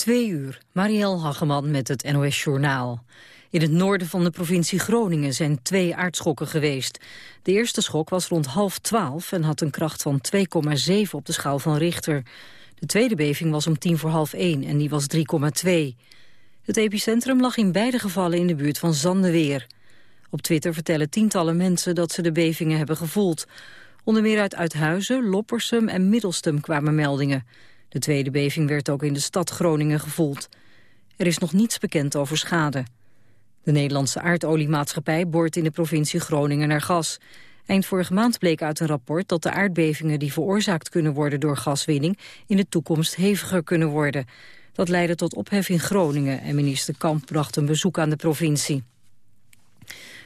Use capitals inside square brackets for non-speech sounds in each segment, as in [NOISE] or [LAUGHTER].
Twee uur, Marielle Hageman met het NOS Journaal. In het noorden van de provincie Groningen zijn twee aardschokken geweest. De eerste schok was rond half twaalf en had een kracht van 2,7 op de schaal van Richter. De tweede beving was om tien voor half één en die was 3,2. Het epicentrum lag in beide gevallen in de buurt van Zandeweer. Op Twitter vertellen tientallen mensen dat ze de bevingen hebben gevoeld. Onder meer uit Uithuizen, Loppersum en Middelstum kwamen meldingen. De tweede beving werd ook in de stad Groningen gevoeld. Er is nog niets bekend over schade. De Nederlandse aardoliemaatschappij boort in de provincie Groningen naar gas. Eind vorige maand bleek uit een rapport dat de aardbevingen die veroorzaakt kunnen worden door gaswinning in de toekomst heviger kunnen worden. Dat leidde tot ophef in Groningen en minister Kamp bracht een bezoek aan de provincie.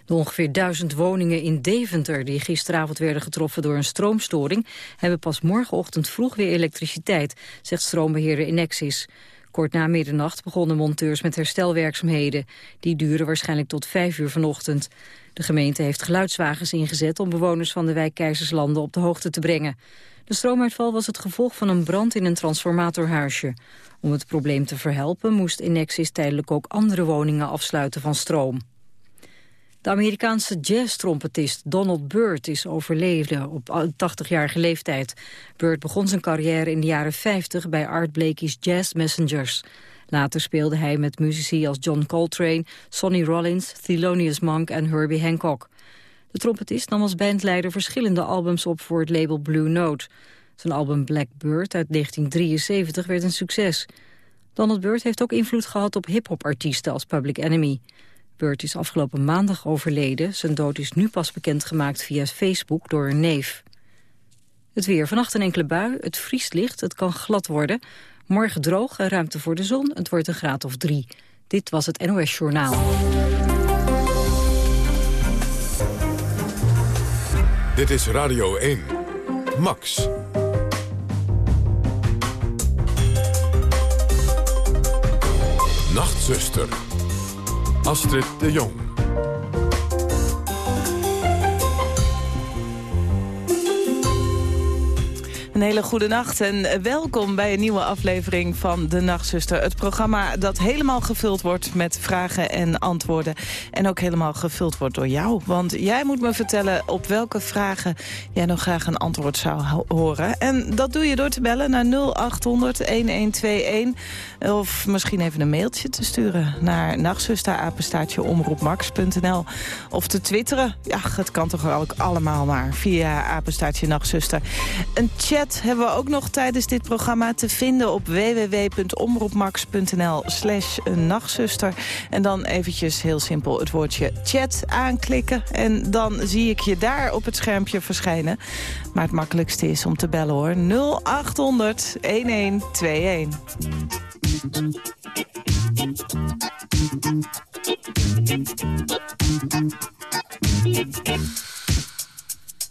De ongeveer duizend woningen in Deventer die gisteravond werden getroffen door een stroomstoring hebben pas morgenochtend vroeg weer elektriciteit, zegt stroombeheerder Inexis. Kort na middernacht begonnen monteurs met herstelwerkzaamheden. Die duren waarschijnlijk tot vijf uur vanochtend. De gemeente heeft geluidswagens ingezet om bewoners van de wijk Keizerslanden op de hoogte te brengen. De stroomuitval was het gevolg van een brand in een transformatorhuisje. Om het probleem te verhelpen moest Inexis tijdelijk ook andere woningen afsluiten van stroom. De Amerikaanse jazz-trompetist Donald Byrd is overleden op 80-jarige leeftijd. Byrd begon zijn carrière in de jaren 50 bij Art Blakey's Jazz Messengers. Later speelde hij met muzici als John Coltrane, Sonny Rollins, Thelonious Monk en Herbie Hancock. De trompetist nam als bandleider verschillende albums op voor het label Blue Note. Zijn album Blackbird uit 1973 werd een succes. Donald Byrd heeft ook invloed gehad op hip-hop-artiesten als Public Enemy. Burt is afgelopen maandag overleden. Zijn dood is nu pas bekendgemaakt via Facebook door een neef. Het weer. Vannacht een enkele bui. Het vriest licht. Het kan glad worden. Morgen droog en ruimte voor de zon. Het wordt een graad of drie. Dit was het NOS Journaal. Dit is Radio 1. Max. Nachtzuster. Astrid de Jong. Een hele goede nacht en welkom bij een nieuwe aflevering van De Nachtzuster. Het programma dat helemaal gevuld wordt met vragen en antwoorden. En ook helemaal gevuld wordt door jou. Want jij moet me vertellen op welke vragen jij nog graag een antwoord zou horen. En dat doe je door te bellen naar 0800-1121. Of misschien even een mailtje te sturen naar nachtzusterapenstaatjeomroepmax.nl. Of te twitteren. Ja, het kan toch ook allemaal maar via apenstaatje nachtzuster. Een chat hebben we ook nog tijdens dit programma te vinden op www.omroepmax.nl slash nachtzuster. En dan eventjes heel simpel het woordje chat aanklikken. En dan zie ik je daar op het schermpje verschijnen. Maar het makkelijkste is om te bellen hoor. 0800 1121.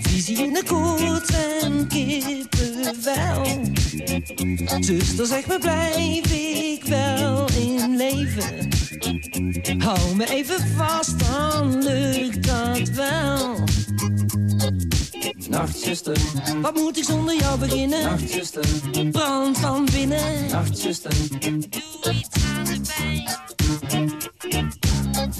Visie koorts en kippenvel. Zuster, zeg me, blijf ik wel in leven? Hou me even vast, dan lukt dat wel. Nachtzuster, wat moet ik zonder jou beginnen? Nachtzuster, brand van binnen. Nachtzuster, doe iets aan de pijn.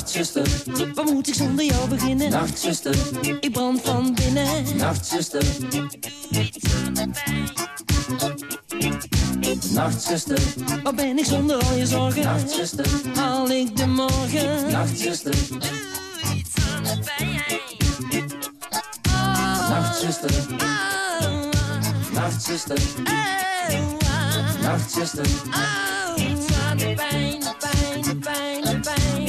Nachtzuster, waar moet ik zonder jou beginnen? Nachtzuster, ik brand van binnen. Nachtzuster, doe iets pijn. Nachtzuster, waar ben ik zonder al je zorgen? Nachtzuster, haal ik de morgen? Nachtzuster, doe iets aan pijn. Nachtzuster, Nachtzuster, Nachtzuster, pijn,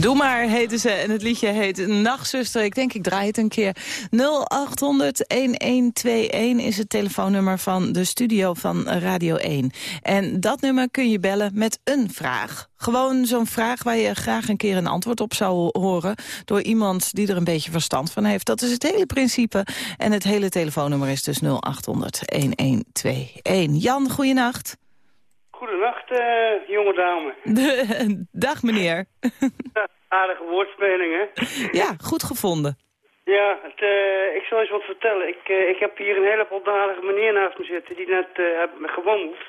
Doe maar, heette ze. En het liedje heet Nachtzuster. Ik denk, ik draai het een keer. 0800-1121 is het telefoonnummer van de studio van Radio 1. En dat nummer kun je bellen met een vraag. Gewoon zo'n vraag waar je graag een keer een antwoord op zou horen... door iemand die er een beetje verstand van heeft. Dat is het hele principe. En het hele telefoonnummer is dus 0800-1121. Jan, goeienacht. Goedenacht, eh, jonge dame. [LAUGHS] Dag meneer. Aardige woordspeling, hè? Ja, goed gevonden. Ja, het, eh, ik zal eens wat vertellen. Ik, eh, ik heb hier een hele aardige meneer naast me zitten die net hebben gewandeld.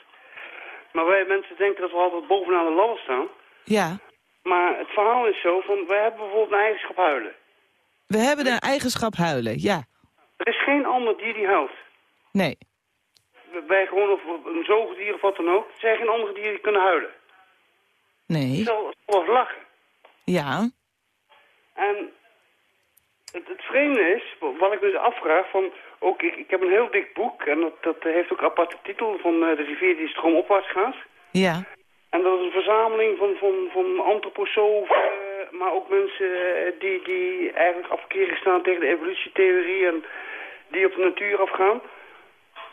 Maar wij mensen denken dat we altijd bovenaan de ladder staan. Ja. Maar het verhaal is zo van, wij hebben bijvoorbeeld een eigenschap huilen. We hebben de eigenschap huilen, ja. Er is geen ander dier die huilt. Nee. Wij gewoon, of een zoogdier of wat dan ook. Zijn geen andere dieren die kunnen huilen. Nee. Zelfs zelfs lachen. Ja. En het, het vreemde is, wat ik me dus afvraag, van, ook, ik, ik heb een heel dik boek en dat, dat heeft ook een aparte titel van eh, de rivier die stroomopwaarts gaat. Ja. En dat is een verzameling van, van, van antroposofen, eh, maar ook mensen eh, die, die eigenlijk afkeren staan tegen de evolutietheorie en die op de natuur afgaan.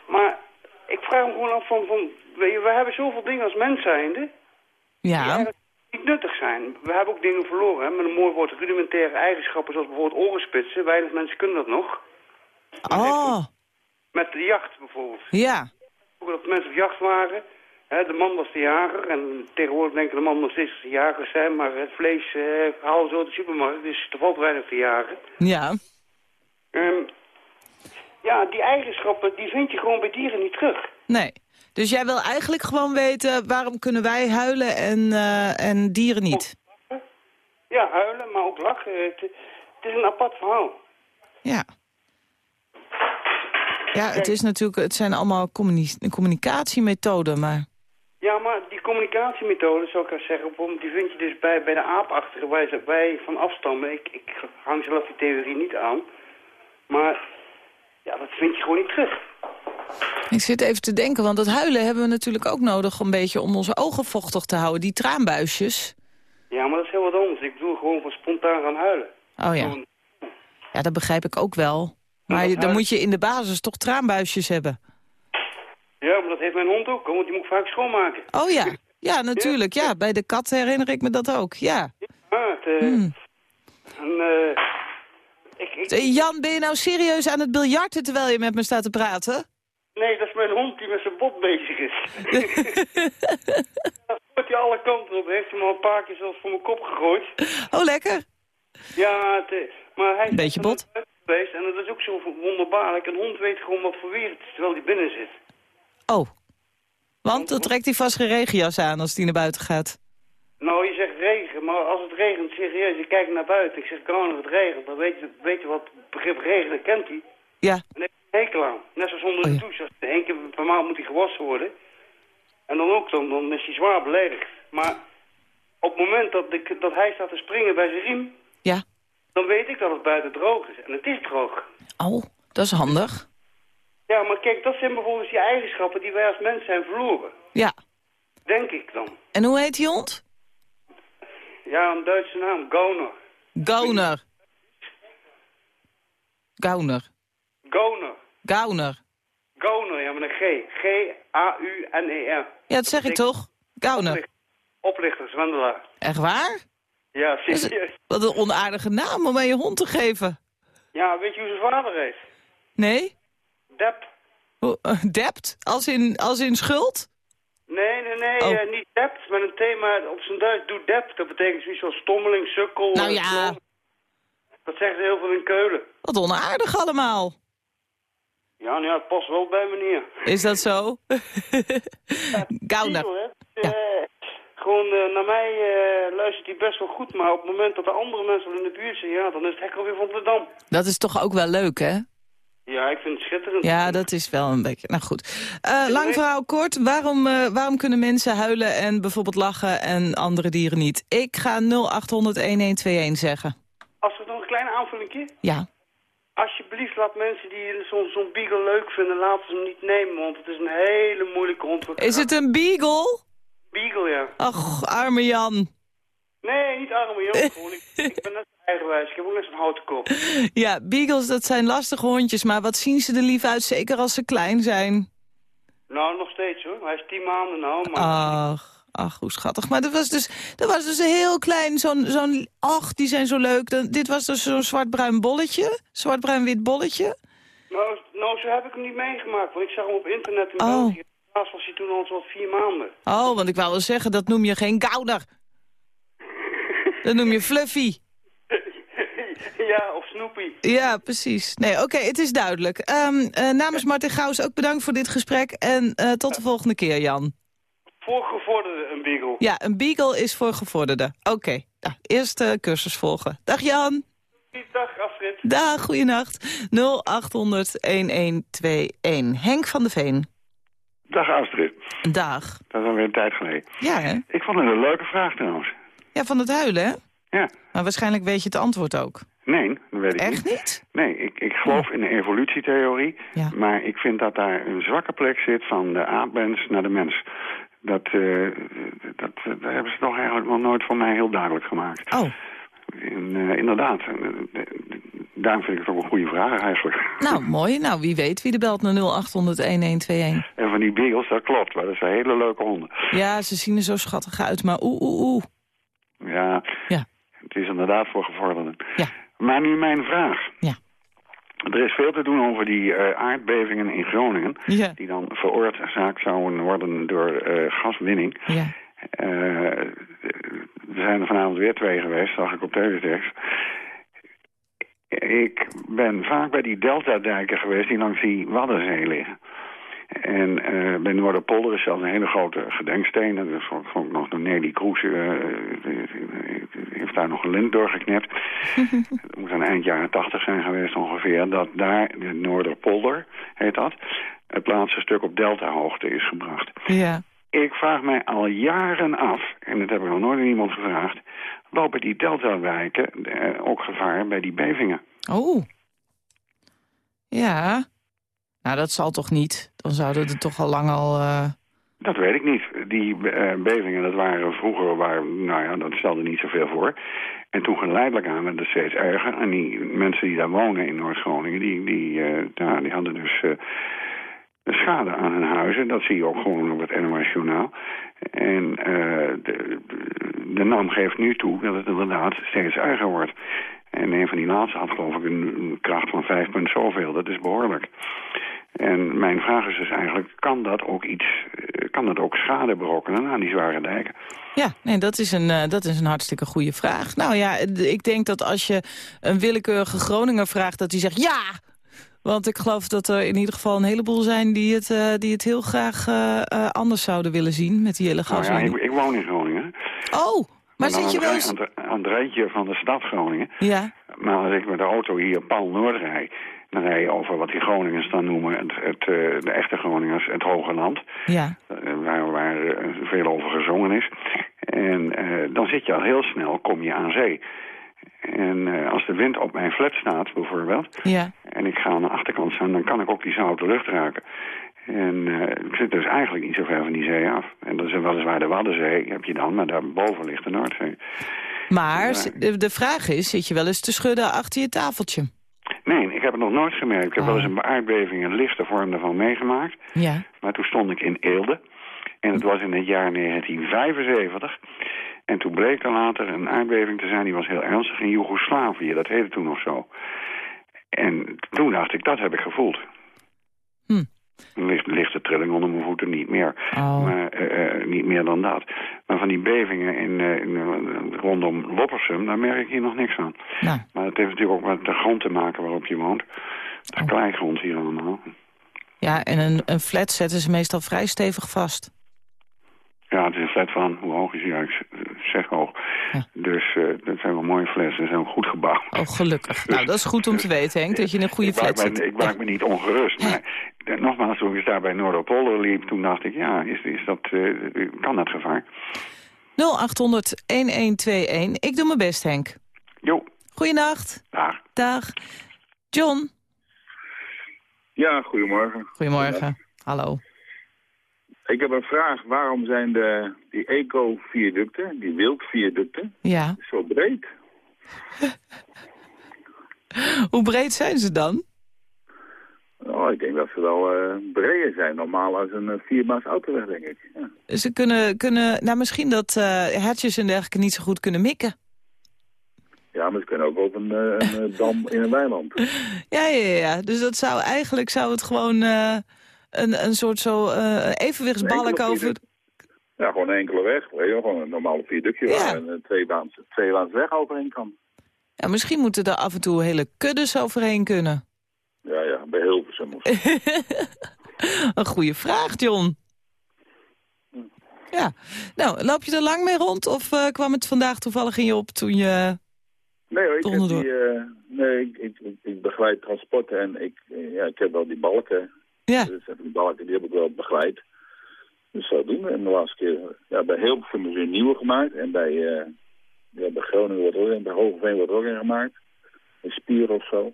Maar ik vraag me gewoon af van, van we hebben zoveel dingen als mens zijnde die Ja. niet nuttig zijn. We hebben ook dingen verloren, hè, met een mooi woord, rudimentaire eigenschappen, zoals bijvoorbeeld orenspitsen. Weinig mensen kunnen dat nog. Oh, Met de jacht bijvoorbeeld. ja. Dat mensen op jacht waren, hè, de man was de jager. En tegenwoordig denken de man nog steeds dat ze jagers zijn, maar het vlees eh, halen ze uit de supermarkt, dus er valt weinig te jagen. Ja. Ehm, ja, die eigenschappen, die vind je gewoon bij dieren niet terug. Nee. Dus jij wil eigenlijk gewoon weten, waarom kunnen wij huilen en, eh, en dieren niet? Ja, huilen, maar ook lachen. Het, het is een apart verhaal. Ja. Ja, het, is natuurlijk, het zijn allemaal communi- communicatiemethoden, maar... Ja, maar die communicatiemethode, zou ik wel zeggen, die vind je dus bij, bij de aapachtige waar ze- wij van afstammen. Ik, ik hang zelf die theorie niet aan. Maar ja, dat vind je gewoon niet terug. Ik zit even te denken, want dat huilen hebben we natuurlijk ook nodig... een beetje om onze ogen vochtig te houden. Die traanbuisjes. Ja, maar dat is heel wat anders. Ik bedoel gewoon van spontaan gaan huilen. Oh ja. Gewoon- Ja, dat begrijp ik ook wel. Maar dan huilen- moet je in de basis toch traanbuisjes hebben. Ja, maar dat heeft mijn hond ook, want die moet ik vaak schoonmaken. Oh ja, [LAUGHS] ja natuurlijk. Ja, bij de kat herinner ik me dat ook. Ja. Ah, het, eh, Hmm. en, eh, ik, ik, Eh, Jan, ben je nou serieus aan het biljarten terwijl je met me staat te praten? nee, dat is mijn hond die met zijn bot bezig is. [LAUGHS] dat hij alle kanten op. Heeft hem al een paar keer zelfs voor mijn kop gegooid. Oh, lekker. Ja, het, eh, maar hij is Beetje bot. geweest en dat is ook zo wonderbaarlijk. Een hond weet gewoon wat voor weer het is terwijl hij binnen zit. Oh. Want dan trekt hij vast geen regenjas aan als hij naar buiten gaat. Nou, je zegt regen, maar als het regent, serieus, je kijkt naar buiten. Ik zeg, kan het regent, dan weet je, weet je wat het begrip regen kent hij. Ja. En heeft een hekel aan. Net zoals onder Oh, de ja. douche. Als Eén keer per maand moet hij gewassen worden. En dan ook, dan, dan is hij zwaar beledigd. Maar op het moment dat, ik, dat hij staat te springen bij zijn riem... Ja. dan weet ik dat het buiten droog is. En het is droog. Oh, dat is handig. Ja, maar kijk, dat zijn bijvoorbeeld die eigenschappen die wij als mens zijn verloren. Ja. Denk ik dan. En hoe heet die hond? Ja, een Duitse naam, Gauner. Gauner. Gauner. Gauner. Gauner. Gauner, ja, met een G. G-A-U-N-E-R. Ja, dat zeg ik toch? Gauner. Oplichter, zwendelaar. Echt waar? Ja, is- serieus. Wat een onaardige naam om aan je hond te geven. Ja, weet je hoe zijn vader heet? Nee? Eh, [LAUGHS] Debt? Als in, als in schuld? Nee, nee, nee, Oh. eh, niet dept, met een thema op zijn Duits doe dept. Dat betekent zoiets als stommeling, sukkel. Nou eh, ja. Dat zeggen ze heel veel in Keulen. Wat onaardig allemaal. Ja, nou ja, het past wel bij meneer. Is dat zo? [LAUGHS] Gauner. Ziel, hè? Eh, gewoon, naar mij luistert hij best wel goed, maar op het moment dat er andere mensen in de buurt zijn, ja, dan is het hek alweer van de dam. Dat is toch ook wel leuk, hè? Ja, ik vind het schitterend. Ja, dat is wel een beetje... Nou goed. Eh, lang verhaal kort. Waarom, eh, waarom kunnen mensen huilen en bijvoorbeeld lachen en andere dieren niet? Ik ga 0800-1121 zeggen. Als we nog een kleine aanvullingje. Ja. Alsjeblieft, laat mensen die zo'n beagle leuk vinden, laten ze hem niet nemen, want het is een hele moeilijke hond. Is het een beagle? Beagle, ja. Ach, arme Jan. Nee, niet arme [LAUGHS] gewoon. Ik, ik ben net Ik heb ook net zo'n houten kop. [LAUGHS] Ja, beagles, dat zijn lastige hondjes, maar wat zien ze er lief uit, zeker als ze klein zijn. Nou, nog steeds hoor. Hij is tien maanden nou, maar... Ach, ach, hoe schattig. Maar dat was dus, dat was dus een heel klein, zo'n, zo'n, ach, die zijn zo leuk. Dan, dit was dus zo'n zwart-bruin bolletje, zwart-bruin-wit bolletje. Nou, nou, zo heb ik hem niet meegemaakt, want ik zag hem op internet in Oh. België. Laatst was hij toen al zo'n vier maanden. Oh, want ik wou wel zeggen, dat noem je geen gouder. [LAUGHS] Dat noem je fluffy. [LAUGHS] ja, of Snoopy. Ja, precies. Nee, oké, het is duidelijk. Ehm, eh, namens Martin Gauws ook bedankt voor dit gesprek. En eh, tot de volgende keer, Jan. Voor gevorderde een beagle. Ja, een beagle is voor gevorderden. Oké, nou, eerst eh, cursus volgen. Dag Jan. Dag, Astrid. Dag, goeienacht. 0800-1121. Henk van de Veen. Dag Astrid. Dag. Dat is alweer een tijd geleden. Ja, hè? Ik vond het een leuke vraag trouwens. Ja, van het huilen, hè? Ja. Maar waarschijnlijk weet je het antwoord ook. Nee, dat weet ik Echt niet. niet? Nee, ik, ik geloof in de evolutietheorie. Ja. Maar ik vind dat daar een zwakke plek zit van de aapmens naar de mens. Dat, eh, dat, dat hebben ze toch eigenlijk nog nooit voor mij heel duidelijk gemaakt. Oh, En, eh, inderdaad, eh, daarom vind ik het ook een goede vraag eigenlijk. nou [LAUGHS] mooi. Nou, wie weet wie de belt naar 0800-1121. En van die beagles, dat klopt. Maar dat zijn hele leuke honden. Ja, ze zien er zo schattig uit, maar oeh, oeh, oeh. Ja, Ja. Het is inderdaad voor gevorderden. Ja. Maar nu mijn vraag. Ja. Er is veel te doen over die eh, aardbevingen in Groningen. Ja. Die dan veroorzaakt zouden worden door eh, gaswinning. Ja. Eh, er zijn er vanavond weer twee geweest, zag ik op teletext. Ik ben vaak bij die deltadijken geweest die langs die Waddenzee liggen. En eh, bij Noorderpolder is zelfs een hele grote gedenksteen. Dat is ook ook nog door Nelly Kroes. eh, heeft daar nog een lint doorgeknipt. [LAUGHS] dat moet aan eind jaren tachtig zijn geweest ongeveer. Dat daar, de Noorderpolder heet dat, het laatste stuk op deltahoogte is gebracht. Ja. Ik vraag mij al jaren af, en dat heb ik nog nooit aan iemand gevraagd... lopen die deltawijken eh, ook gevaar bij die bevingen? Oh. Ja. Nou, dat zal toch niet? Dan zouden er toch al lang al... eh, Dat weet ik niet. Die eh, bevingen, dat waren vroeger, waar, nou ja, dat stelde niet zoveel voor. En toen geleidelijk aan werd het steeds erger. En die mensen die daar wonen in Noord-Groningen, die, die, nou, die hadden dus schade aan hun huizen. Dat zie je ook gewoon op het NOS Journaal. En de, NAM geeft nu toe dat het inderdaad steeds erger wordt. En een van die laatste had geloof ik een, kracht van 5 punt zoveel. Dat is behoorlijk. En mijn vraag is dus eigenlijk, kan dat ook iets, eh, kan dat ook schade berokkenen aan die zware dijken? Ja, nee, dat is, een, eh, dat is een hartstikke goede vraag. Nou ja, d- ik denk dat als je een willekeurige Groninger vraagt... dat hij zegt ja! Want ik geloof dat er in ieder geval een heleboel zijn... die het, eh, die het heel graag eh, eh, anders zouden willen zien met die hele Nou ja, gaswinning. ik, ik woon in Groningen. Oh, maar zit je aan wel het, eens... aan, het, aan het rijtje van de stad Groningen. Ja, Maar als ik met de auto hier Paul Noord rijd... dan rij je over wat die Groningers dan noemen... Het, het, eh, de echte Groningers, het Hoge Land. Ja. eh, waar, waar eh, veel over gezongen is. En dan zit je al heel snel, kom je aan zee. En als de wind op mijn flat staat, bijvoorbeeld... Ja. en ik ga aan de achterkant staan, dan kan ik ook die zoute lucht raken. En eh, ik zit dus eigenlijk niet zo ver van die zee af. En dat is weliswaar de Waddenzee, heb je dan, maar daarboven ligt de Noordzee. Maar de, vraag is, zit je wel eens te schudden achter je tafeltje? Nee, ik heb het nog nooit gemerkt. Ik heb wel eens Oh. een aardbeving in lichte vorm daarvan meegemaakt. Ja. Maar toen stond ik in Eelde. En het was in het jaar 1975. En toen bleek er later een aardbeving te zijn, die was heel ernstig in Joegoslavië. Dat heette toen nog zo. En toen dacht ik, dat heb ik gevoeld. Licht, lichte trilling onder mijn voeten, niet meer. Oh. Maar eh, eh, niet meer dan dat. Maar van die bevingen in, eh, in, rondom Loppersum, daar merk ik hier nog niks aan. Nou, Maar het heeft natuurlijk ook met de grond te maken waarop je woont. Het is Oh. kleigrond hier allemaal. ja, en een, een flat zetten ze meestal vrij stevig vast. Ja, het is een flat van, hoe hoog is hij? Ja, ik zeg hoog. Ja. Dus dat zijn wel mooie flessen, ze zijn goed gebouwd. Oh, gelukkig. [LAUGHS] Nou, dat is goed om te weten, Henk, dat je in een goede flat zit. ik maak me niet ongerust, maar nogmaals, toen ik daar bij Noorderpolder liep, toen dacht ik, ja, is, is dat, eh, kan dat gevaar? 0800-1121. Ik doe mijn best, Henk. Jo, Goeienacht. daar. Dag. John. Ja, goedemorgen. Goedemorgen. Hallo. Ik heb een vraag. Waarom zijn de, die eco-viaducten, die wildviaducten, Ja. zo breed? [LAUGHS] Hoe breed zijn ze dan? Oh, ik denk dat ze wel eh, breder zijn. Normaal als een uh, vierbaans autoweg, denk ik. Ja. Ze kunnen, kunnen nou misschien dat eh hertjes en dergelijke niet zo goed kunnen mikken. ja, maar ze kunnen ook op een, een [LAUGHS] dam in een weiland. Ja, ja, ja. Dus dat zou eigenlijk zou het gewoon een, een soort zo evenwichtsbalk over... Ja, gewoon een enkele weg. Weet je, gewoon een normale viaductje Ja. waar een tweebaans, tweebaans weg overheen kan. Ja, misschien moeten er af en toe hele kuddes overheen kunnen. Ja, [LAUGHS] Een goede vraag, John. Ja. Nou, loop je er lang mee rond of eh, kwam het vandaag toevallig in je op toen je... Nee hoor, ik, heb die, eh, nee, ik, ik, ik, ik begeleid transporten en ik, eh, ja, ik heb wel die balken. Ja, Dus die balken die heb ik wel begeleid. Dus zo doen we. En de laatste keer, ja, bij Hilversum is weer nieuwe gemaakt. En bij, ja, bij Groningen wordt er ook in, bij Hogeveen wordt er ook in gemaakt. Een spier of zo.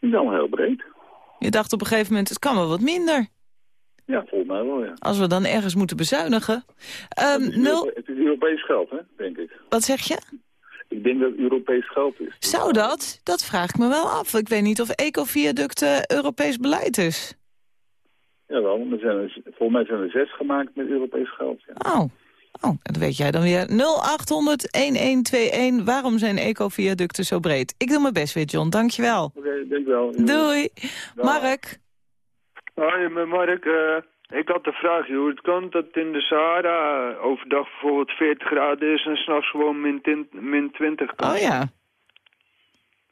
Is allemaal heel breed. Je dacht op een gegeven moment, het kan wel wat minder. Ja, volgens mij wel, ja. Als we dan ergens moeten bezuinigen. Ehm, het, is nul, het is Europees geld, hè, denk ik. wat zeg je? Ik denk dat het Europees geld is. Zou dat? Dat vraag ik me wel af. Ik weet niet of ecoviaducten Europees beleid is. Jawel, er zijn er, volgens mij zijn er zes gemaakt met Europees geld. Ja. Oh, oh dat weet jij dan weer. 0800-1121. Waarom zijn ecoviaducten zo breed? Ik doe mijn best weer, John. Dankjewel. Oké, denk wel. Doei. Mark. Hoi, met Mark. eh, ik had de vraag, joh. Het kan dat in de Sahara overdag bijvoorbeeld 40 graden is en s'nachts gewoon min, 10 min 20 kan. Oh ja.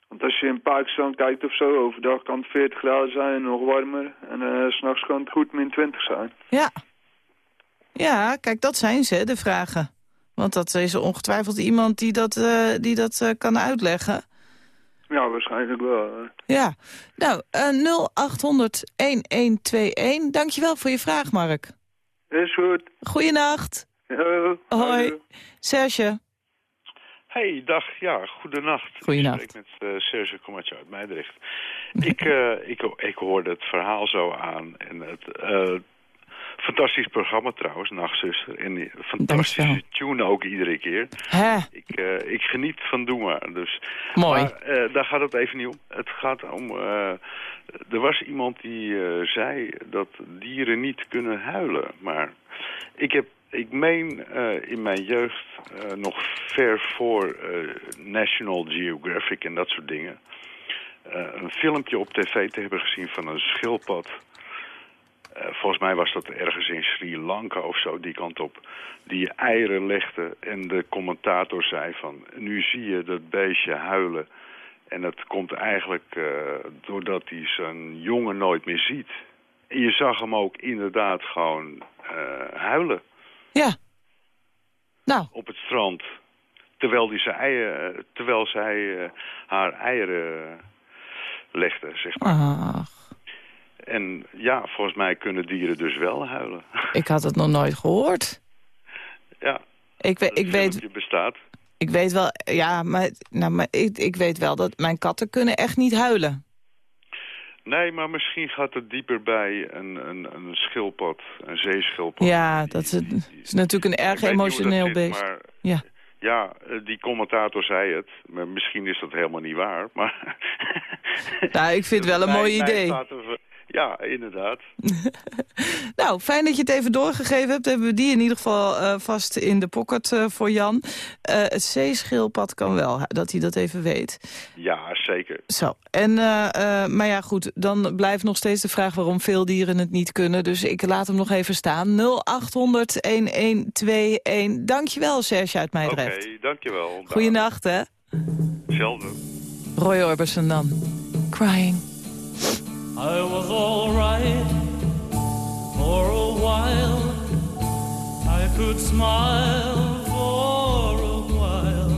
Want als je in Pakistan kijkt of zo, overdag kan het 40 graden zijn en nog warmer. En eh, s s'nachts kan het goed min 20 zijn. Ja. Ja, kijk, dat zijn ze, de vragen. Want dat is ongetwijfeld iemand die dat, eh, die dat eh, kan uitleggen. Ja, waarschijnlijk wel. Ja. Nou, eh 0800-1121. Dankjewel voor je vraag, Mark. Is goed. Goeienacht. Yo, Hoi. Serge. Hey, dag. Ja, goedenacht. Goedenacht. Ik spreek met eh, Serge Komatje uit Meidrecht. ik, eh, ik, ik hoorde het verhaal zo aan. En het eh, fantastisch programma trouwens, Nachtzuster. En fantastische tune ook iedere keer. Hè, Ik, eh, ik geniet van Doe maar. Dus, mooi. Maar eh, daar gaat het even niet om. Het gaat om... eh, er was iemand die zei dat dieren niet kunnen huilen. Maar ik heb... Ik meen in mijn jeugd nog ver voor National Geographic en dat soort dingen... een filmpje op tv te hebben gezien van een schildpad... Eh, volgens mij was dat ergens in Sri Lanka of zo, die kant op. Die eieren legde en de commentator zei van... nu zie je dat beestje huilen. En dat komt eigenlijk eh, doordat hij zijn jongen nooit meer ziet. En je zag hem ook inderdaad gewoon eh, huilen Ja. Nou, op het strand. terwijl, die zijn eieren, terwijl zij haar eieren legde, zeg maar. Ach, En ja, volgens mij kunnen dieren dus wel huilen. [LAUGHS] ik had het nog nooit gehoord. ja, Ik, we, ik, weet, bestaat. ik weet wel, ja, maar, nou, maar ik, ik weet wel dat mijn katten kunnen echt niet huilen. Nee, maar misschien gaat het dieper bij een, een, een schildpad, een zeeschildpad. Ja, dat is, is natuurlijk een erg emotioneel zit, beest. Maar, Ja. ja, eh, die commentator zei het. Maar misschien is dat helemaal niet waar. Maar Nou, ik vind het wel een [LAUGHS] mooi idee. staat er- Ja, inderdaad. [LAUGHS] Nou, fijn dat je het even doorgegeven hebt. Hebben we die in ieder geval eh, vast in de pocket eh, voor Jan. Eh, het zeeschildpad kan wel, dat hij dat even weet. Ja, zeker. Zo, en, maar ja goed, dan blijft nog steeds de vraag waarom veel dieren het niet kunnen. Dus ik laat hem nog even staan. 0800-1121. Dankjewel, Serge uit Oké, Meidrecht. dankjewel. Goeienacht, hè. Hetzelfde. Roy Orbison dan. Crying. I was alright for a while. I could smile for a while.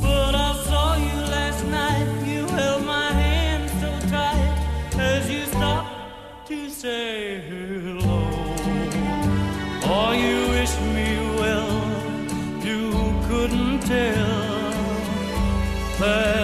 But I saw you last night. You held my hand so tight as you stopped to say hello. Oh, you wish me well. You couldn't tell that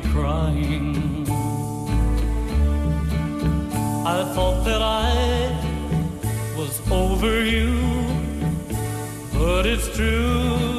crying. I thought that I was over you, but it's true,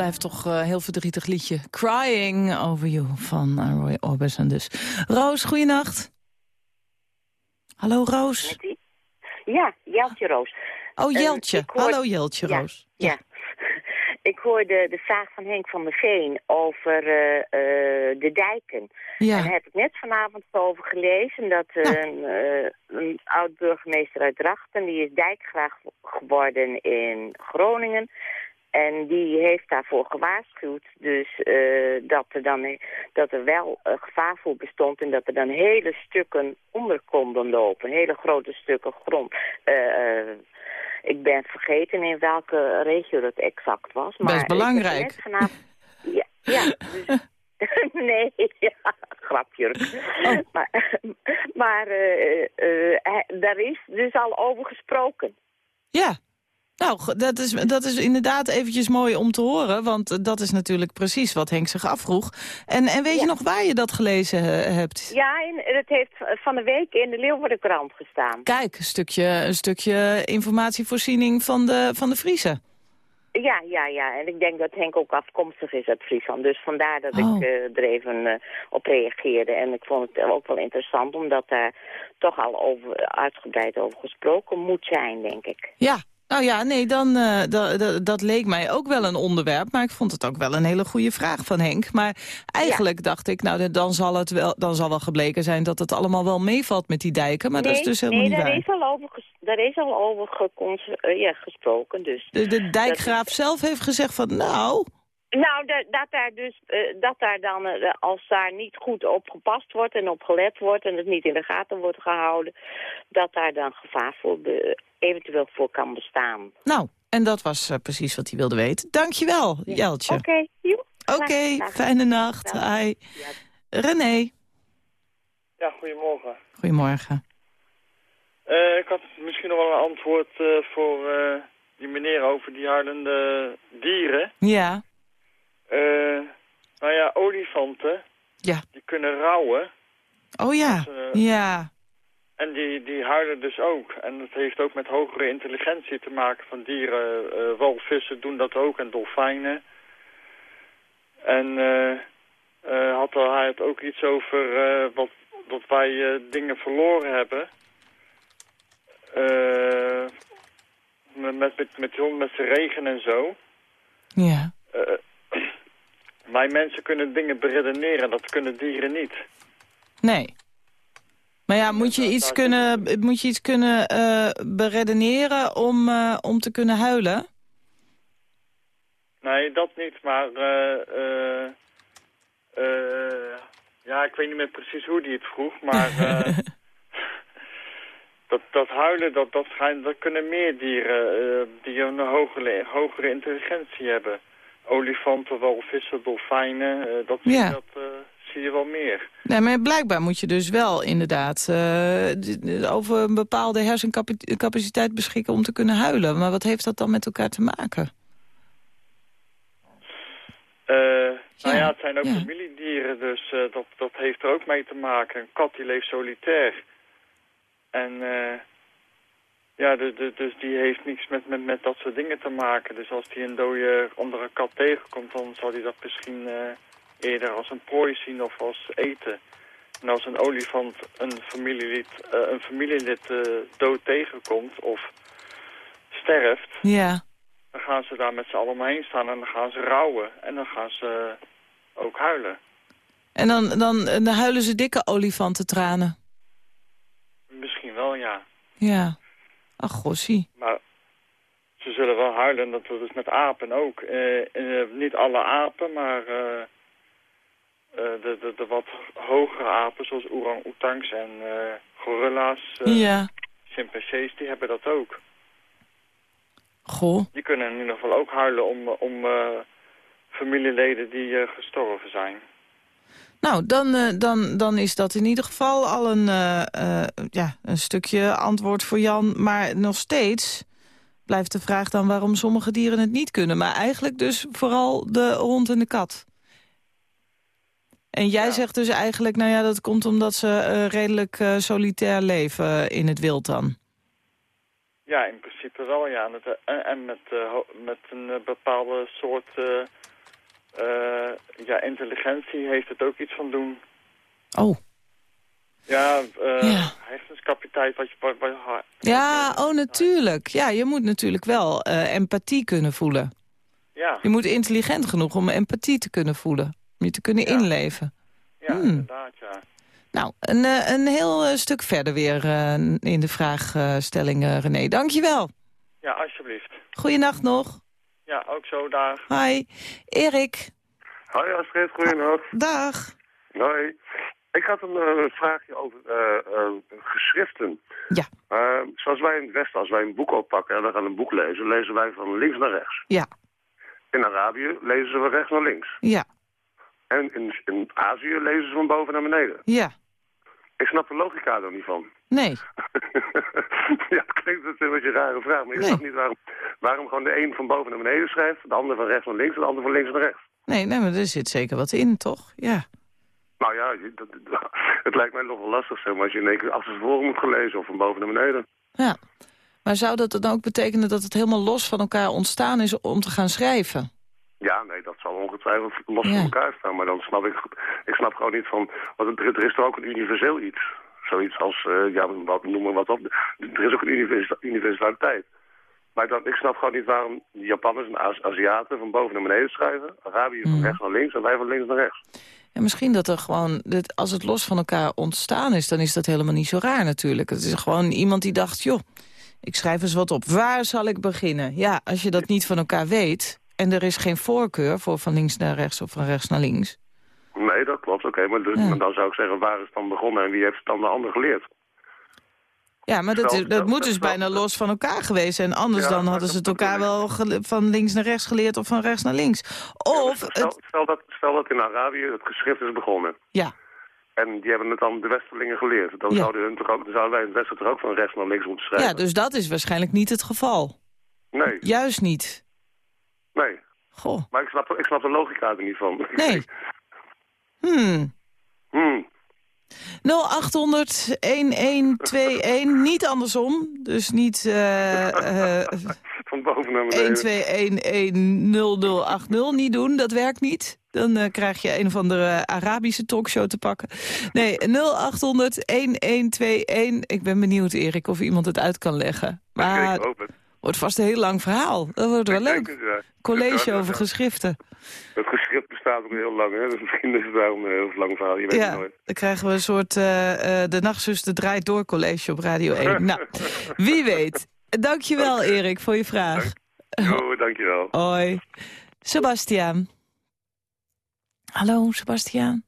Blijft toch een heel verdrietig liedje. Crying over you van eh, Roy Orbison dus. Roos, goeienacht. Hallo Roos. Ja, Jeltje Roos. Oh Eh, Jeltje. hoor- Hallo Jeltje Ja, Roos. Ja. [LAUGHS] ik hoorde de vraag van Henk van der Veen over eh, eh, de dijken. Ja. En daar heb ik net vanavond over gelezen dat eh, een, eh, een oud-burgemeester uit Drachten... die is dijkgraag geworden in Groningen... En die heeft daarvoor gewaarschuwd, dus eh, dat, er dan, dat er wel eh, gevaar voor bestond en dat er dan hele stukken onder konden lopen, hele grote stukken grond. Eh, eh, ik ben vergeten in welke regio dat exact was. Maar Best belangrijk. Ja, ja dus... [LAUGHS] nee, ja, grapje. Oh. Maar, maar daar is dus al over gesproken. Ja. Nou, dat is, dat is inderdaad eventjes mooi om te horen. Want eh, dat is natuurlijk precies wat Henk zich afvroeg. En, en weet je nog waar je dat gelezen eh, hebt? Ja, en het heeft van de week in de Leeuwardenkrant gestaan. Kijk, een stukje, een stukje informatievoorziening van de, van de Friese. Ja, ja, ja. En ik denk dat Henk ook afkomstig is uit Friesland. Dus vandaar dat Oh. ik eh, er even op reageerde. En ik vond het ook wel interessant, omdat daar toch al over, uitgebreid over gesproken moet zijn, denk ik. Ja, nou ja, nee, dan, eh, da- da- dat leek mij ook wel een onderwerp. Maar ik vond het ook wel een hele goede vraag van Henk. Maar eigenlijk dacht ik, nou, dan zal, het wel, dan zal wel gebleken zijn... dat het allemaal wel meevalt met die dijken. Maar dat is dus helemaal nee, niet daar waar. is al over, daar is al over eh, ja, gesproken. Dus. De, de dijkgraaf zelf heeft gezegd van, nou... Nou, dat, dat daar dus, eh, dat daar dan, eh, als daar niet goed op gepast wordt en op gelet wordt en het niet in de gaten wordt gehouden, dat daar dan gevaar voor be- eventueel voor kan bestaan. Nou, en dat was eh, precies wat hij wilde weten. Dankjewel, Jeltje. Oké, joe. Oké, fijne nacht. Hi. René, Ja, goedemorgen. goedemorgen. Eh, ik had misschien nog wel een antwoord eh, voor eh, die meneer over die huilende dieren. Ja, Eh, nou ja, olifanten, Ja. die kunnen rouwen. oh ja, Dus, eh, ja. En die, die huilen dus ook. En dat heeft ook met hogere intelligentie te maken van dieren. Eh, walvissen doen dat ook en dolfijnen. En had hij het ook iets over wat, dat wij dingen verloren hebben. Met, met, met, met, met de regen en zo. Ja. Eh, wij mensen kunnen dingen beredeneren, dat kunnen dieren niet. Nee. Maar ja, moet je iets kunnen, moet je iets kunnen eh, beredeneren om, eh, om te kunnen huilen? Nee, dat niet, maar... eh ja, ik weet niet meer precies hoe die het vroeg, maar... [LAUGHS] dat, dat huilen, dat, dat, schijnt, dat kunnen meer dieren die een hogere, hogere intelligentie hebben. Olifanten, walvissen, dolfijnen, eh, dat, zie- Ja. dat eh, zie je wel meer. Nee, maar blijkbaar moet je dus wel inderdaad eh, over een bepaalde hersencapaciteit beschikken om te kunnen huilen. Maar wat heeft dat dan met elkaar te maken? Nou ja, het zijn ook familiedieren, dus dat, dat heeft er ook mee te maken. Een kat die leeft solitair. En eh, ja, de, de, dus die heeft niks met, met, met dat soort dingen te maken. Dus als die een dode andere kat tegenkomt, dan zal hij dat misschien eh, eerder als een prooi zien of als eten. En als een olifant een familielid, eh, een familielid eh, dood tegenkomt of sterft, Ja. dan gaan ze daar met z'n allen omheen staan en dan gaan ze rouwen. En dan gaan ze ook huilen. En dan, dan, dan huilen ze dikke olifantentranen. Misschien wel, ja. Ja. Ach, gossie. Maar ze zullen wel huilen. en Dat is met apen ook. Eh, eh, niet alle apen, maar eh, de, de, de wat hogere apen, zoals orang-oetangs en gorilla's, Ja. chimpansees, die hebben dat ook. Goh. Die kunnen in ieder geval ook huilen om, om familieleden die gestorven zijn. Nou, dan, eh, dan, dan is dat in ieder geval al een, eh, eh, ja, een stukje antwoord voor Jan. Maar nog steeds blijft de vraag dan waarom sommige dieren het niet kunnen. Maar eigenlijk dus vooral de hond en de kat. En jij zegt dus eigenlijk, nou ja, dat komt omdat ze redelijk solitair leven in het wild dan. Ja, in principe wel, ja. En, het, en, en met, met een bepaalde soort ja, intelligentie heeft het ook iets van doen. Oh. Ja, eh hersenskapiteit, wat je... Wat, wat, Ja, oh natuurlijk. Ja, je moet natuurlijk wel eh, empathie kunnen voelen. ja, Je moet intelligent genoeg om empathie te kunnen voelen. Om je te kunnen inleven. ja Hmm. inderdaad, ja. Nou, een, eh, een heel eh, stuk verder weer eh, in de vraagstelling, eh, René. Dankjewel. Ja, alsjeblieft. Goeienacht nog. Ja, ook zo, dag. Hi. Erik. Hoi Astrid, goeienacht. Dag. Hoi. Ik had een eh, vraagje over eh, eh, geschriften. Ja. Eh, zoals wij in het Westen, als wij een boek oppakken en we gaan een boek lezen, lezen wij van links naar rechts. Ja. In Arabië lezen ze van rechts naar links. Ja. En in, in Azië lezen ze van boven naar beneden. Ja. Ik snap de logica er niet van. Nee. [LAUGHS] ja, het klinkt een beetje een rare vraag, maar Nee. snapt niet waarom, waarom gewoon de een van boven naar beneden schrijft, de ander van rechts naar links en de ander van links naar rechts. Nee, nee, maar er zit zeker wat in, toch? Ja. Nou ja, dat, dat- het lijkt mij nog wel lastig zeg maar, als je in één keer achterstevoren moet gaan lezen of van boven naar beneden. Ja. Maar zou dat dan ook betekenen dat het helemaal los van elkaar ontstaan is om te gaan schrijven? Ja, nee, dat zal ongetwijfeld los Ja. van elkaar staan. Maar dan snap ik, ik snap gewoon niet van... Want er, er is toch ook een universeel iets. Zoiets als, eh, ja, wat, noem maar wat op. Er is ook een univers- universaliteit. Maar dan, ik snap gewoon niet waarom Japanners en Azi- Aziaten van boven naar beneden schrijven. Arabië van rechts naar links en wij van links naar rechts. En misschien dat er gewoon, dat als het los van elkaar ontstaan is... dan is dat helemaal niet zo raar natuurlijk. Het is gewoon iemand die dacht, joh, ik schrijf eens wat op. Waar zal ik beginnen? Ja, als je dat niet van elkaar weet... en er is geen voorkeur voor van links naar rechts of van rechts naar links... Nee, dat klopt, oké. maar, dus- Ja. maar dan zou ik zeggen, waar is het dan begonnen en wie heeft het dan de ander geleerd? Ja, maar dat, is, dat moet dus bijna los van elkaar geweest zijn. Anders Ja, dan hadden ze het elkaar wel van links naar rechts geleerd... of van rechts naar links. Of, Stel, het, stel, dat, stel dat in Arabië het geschrift is begonnen. ja, En die hebben het dan de Westerlingen geleerd. Dan, Ja. zouden, hun toch ook, dan zouden wij in het Westen toch ook van rechts naar links moeten schrijven. ja, dus dat is waarschijnlijk niet het geval. Nee, Juist niet. Nee. Goh, Maar ik snap, ik snap de logica er niet van. [LAUGHS] nee. Hmm. Hmm. 0800-1121, niet andersom. Dus niet eh, [LAUGHS] eh, Van boven naar beneden. 1211080 niet doen, dat werkt niet. Dan eh, krijg je een of andere Arabische talkshow te pakken. Nee, 0800-1121. Ik ben benieuwd, Erik, of iemand het uit kan leggen. Maar Ik hoop het. Wordt vast een heel lang verhaal. Dat wordt wel leuk. het, ja. College Ja, over ja. geschriften. Het geschrift bestaat ook heel lang, hè. Dus misschien is het daarom een heel lang verhaal. Je weet het Ja, nooit. dan krijgen we een soort eh, eh, de nachtzuster draait door college op Radio 1. [LAUGHS] nou, wie weet. Dankjewel Erik voor je vraag. Jo, dankjewel. Hoi. Sebastiaan. Hallo Sebastiaan.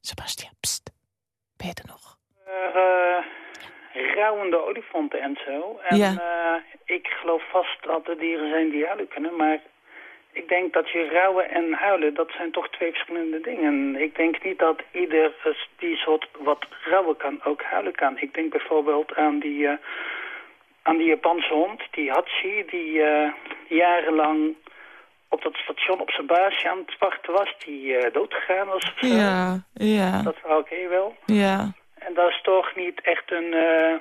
Sebastiaan, pst. Ben je er nog? eh rouwende olifanten en zo. En Ja. eh, ik geloof vast dat er dieren zijn die huilen kunnen, maar ik denk dat je rouwen en huilen, dat zijn toch twee verschillende dingen. Ik denk niet dat ieder die soort wat rouwen kan, ook huilen kan. Ik denk bijvoorbeeld aan die, eh, aan die Japanse hond, die Hachi, die eh, jarenlang op dat station op zijn baasje aan het wachten was, die eh, doodgegaan was. Ja, ja, Dat verhaal ken je wel. ja. En dat is toch niet echt een eh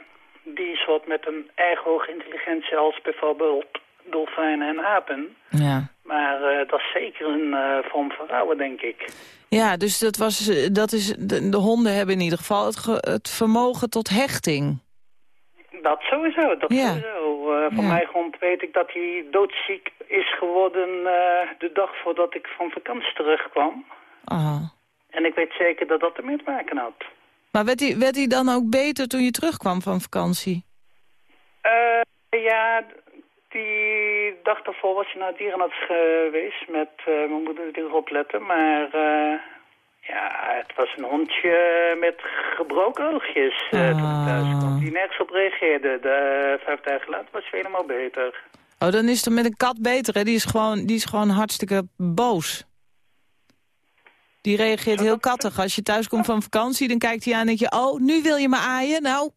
die soort met een erg hoge intelligentie als bijvoorbeeld dolfijnen en apen. Ja. Maar eh, dat is zeker een eh, vorm van rouwen, denk ik. Ja, dus dat, was, dat is, de, de honden hebben in ieder geval het, ge- het vermogen tot hechting. Dat sowieso, dat Ja. sowieso. Eh, van Ja. mijn grond weet ik dat hij doodziek is geworden de dag voordat ik van vakantie terugkwam. Ah. En ik weet zeker dat dat ermee te maken had. Maar werd hij, werd hij dan ook beter toen je terugkwam van vakantie? Eh, ja, die dag daarvoor was je naar het dierenarts geweest met eh, mijn moeder die erop letten. Maar eh, ja, het was een hondje met gebroken oogjes toen ik thuis kwam. Die nergens op reageerde. De, vijf dagen later was hij helemaal beter. Oh, dan is het met een kat beter, hè? Die is gewoon, die is gewoon hartstikke boos. Die reageert heel kattig. Als je thuis komt van vakantie, dan kijkt hij aan en denk je... oh, nu wil je me aaien? Nou,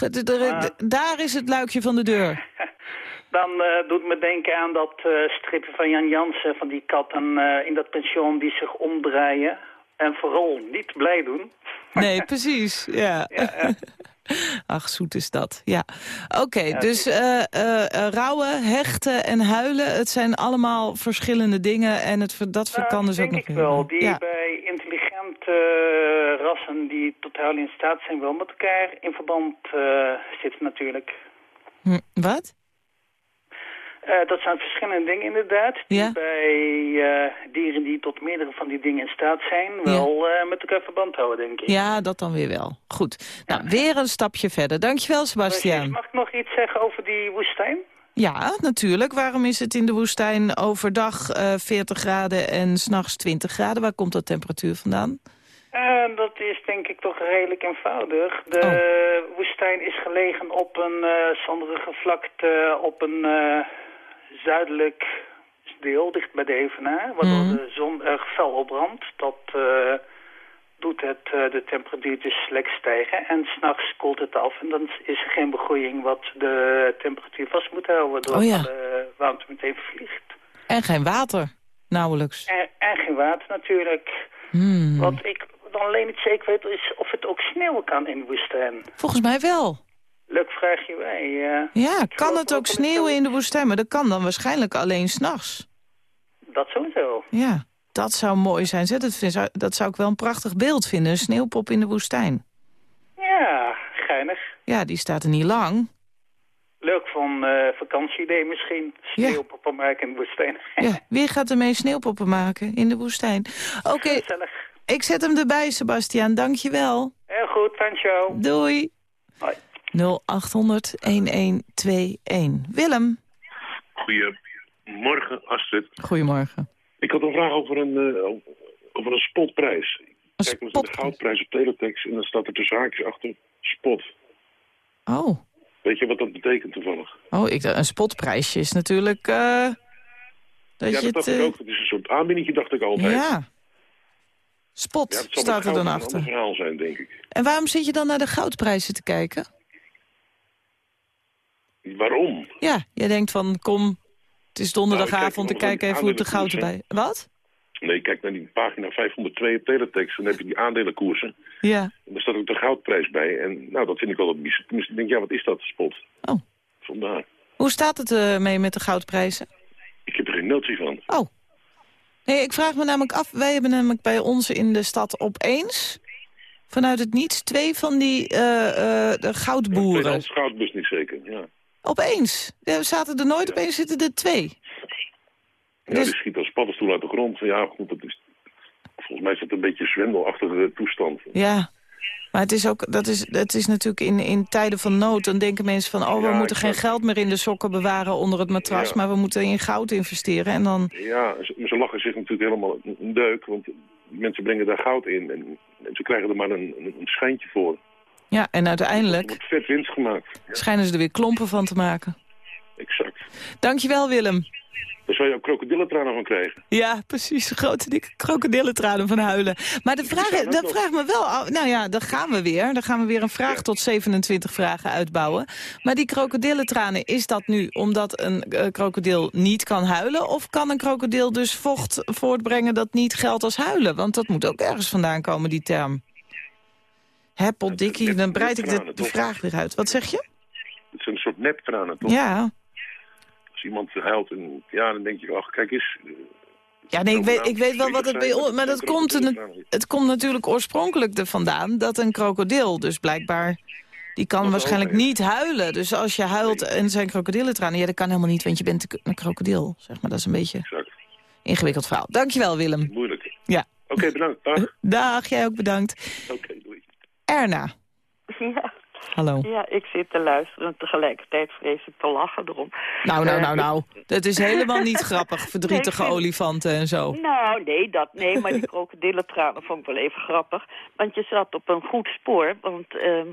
de- daar is het luikje van de deur. [LAUGHS] Dan eh, doet me denken aan dat eh stripje van Jan Jansen van die katten eh, in dat pension die zich omdraaien. En vooral niet blij doen. Nee, precies, ja. [LAUGHS] [LAUGHS] Ach, zoet is dat, ja. Oké, dus eh, rouwen, hechten en huilen... het zijn allemaal verschillende dingen en het, dat kan dus ook nog denk ik wel. Die Ja. bij intelligente rassen die tot huilen in staat zijn wel met elkaar in verband zitten natuurlijk. Hm, wat? Eh, dat zijn verschillende dingen inderdaad. Die Ja. bij eh, dieren die tot meerdere van die dingen in staat zijn... wel eh, met elkaar verband houden, denk ik. Ja, dat dan weer wel. Goed. Nou, weer een stapje verder. Dankjewel, Sebastiaan. Mag ik nog iets zeggen over die woestijn? Ja, natuurlijk. Waarom is het in de woestijn overdag eh 40 graden en s'nachts 20 graden? Waar komt dat temperatuur vandaan? Dat is denk ik toch redelijk eenvoudig. De Oh. woestijn is gelegen op een eh zanderige vlakte op een zuidelijk deel, dicht bij de Evenaar, waardoor Mhm. de zon erg fel opbrandt. Dat eh, doet het, eh, de temperatuur dus lekker stijgen en s'nachts koelt het af en dan is er geen begroeiing wat de temperatuur vast moet houden, waardoor Oh ja. de warmte meteen vliegt. En geen water, nauwelijks. En, en geen water natuurlijk. Hmm. Wat ik dan alleen niet zeker weet is of het ook sneeuwen kan in de woestijn. Volgens mij wel. Leuk vraagje wij. eh. Ja, kan het ook sneeuwen in de woestijn? Maar dat kan dan waarschijnlijk alleen s'nachts. Dat sowieso. Ja, dat zou mooi zijn. Zet het, dat zou ik wel een prachtig beeld vinden. Een sneeuwpop in de woestijn. Ja, geinig. Ja, die staat er niet lang. Leuk van eh vakantieidee misschien. Sneeuwpoppen maken in de woestijn. [LAUGHS] Ja, wie gaat ermee sneeuwpoppen maken in de woestijn? Oké, [LAUGHS] ik zet hem erbij, Sebastiaan. Dank je wel. Heel goed, dankjewel. Doei. Hoi. 0800-1121. Willem. Goedemorgen, Astrid. Goedemorgen. Ik had een vraag over een, eh, over een spotprijs. Ik Kijk eens naar de goudprijs op Teletext en dan staat er tussen haakjes achter spot. Oh, Weet je wat dat betekent toevallig? oh ik, een spotprijsje is natuurlijk... eh, dat ja, je dat dacht het... ik eh, ook. Het is een soort aanbieding, dacht ik altijd. ja. Spot Ja, staat er dan achter. een ander verhaal zijn, denk ik. En waarom zit je dan naar de goudprijzen te kijken? Waarom? Ja, je denkt van, kom, het is donderdagavond, ik Nou, kijk even hoe de goud erbij... Wat? Nee, kijk naar die pagina 502 op Teletext. Dan heb je die aandelenkoersen. Ja. En daar staat ook de goudprijs bij. En nou, dat vind ik wel een bijzonder. Tenminste, ik denk, ja, wat is dat, spot? Oh. Vandaar. Hoe staat het eh, mee met de goudprijzen? Ik heb er geen notie van. Oh. Nee, ik vraag me namelijk af, wij hebben namelijk bij ons in de stad opeens... vanuit het niets twee van die eh, eh, de goudboeren. Tweedehands goudbus niet zeker, ja. Opeens. Er zaten er nooit, opeens zitten er twee. Ja, Dus- die schiet als paddenstoel uit de grond. Ja, goed, dat is... Volgens mij is dat een beetje zwendelachtige toestand. Ja, maar het is, ook, dat is, het is natuurlijk in, in tijden van nood... dan denken mensen van, oh, we Ja, moeten geen geld meer in de sokken bewaren onder het matras... Ja. maar we moeten in goud investeren en dan... Ja, ze, ze lachen zich natuurlijk helemaal een een deuk. Want mensen brengen daar goud in. En, en ze krijgen er maar een, een, een schijntje voor. Ja, en uiteindelijk wordt vet winst gemaakt. Ja, schijnen ze er weer klompen van te maken. exact. Dankjewel, Willem. Daar zou je ook krokodillentranen van krijgen. Ja, precies. Grote dikke krokodillentranen van huilen. Maar de vraag, dat nog. vraagt me wel. Nou ja, dan gaan we weer. Dan gaan we weer een vraag tot 27 vragen uitbouwen. Maar die krokodillentranen, is dat nu omdat een eh, krokodil niet kan huilen? Of kan een krokodil dus vocht voortbrengen dat niet geldt als huilen? Want dat moet ook ergens vandaan komen, die term. Heppel, dan breid ik de, vraag weer uit. Wat zeg je? Het zijn een soort neptranen, toch? Ja. Als iemand huilt, en, ja, dan denk je, ach, kijk eens. Ja, nee, ik weet, ik weet wel wat het bij ons... Maar dat komt, krokodillentranen. het komt natuurlijk oorspronkelijk er vandaan... dat een krokodil dus blijkbaar... die kan waarschijnlijk niet huilen. Dus als je huilt en zijn krokodillentranen... ja, dat kan helemaal niet, want je bent een krokodil. Zeg maar, dat is een beetje Exact. ingewikkeld verhaal. Dankjewel, Willem. Moeilijk. Ja. Oké, bedankt. Dag. [LAUGHS] Dag, jij ook bedankt. Oké. Erna. Ja. Hallo. Ja, ik zit te luisteren en tegelijkertijd vrees ik te lachen erom. Nou, nou, Eh, nou, nou. Dat is helemaal niet grappig. [LAUGHS] Verdrietige Nee, olifanten en zo. Nou, nee, dat, nee, maar die krokodillentranen vond ik wel even grappig. Want je zat op een goed spoor, want ehm,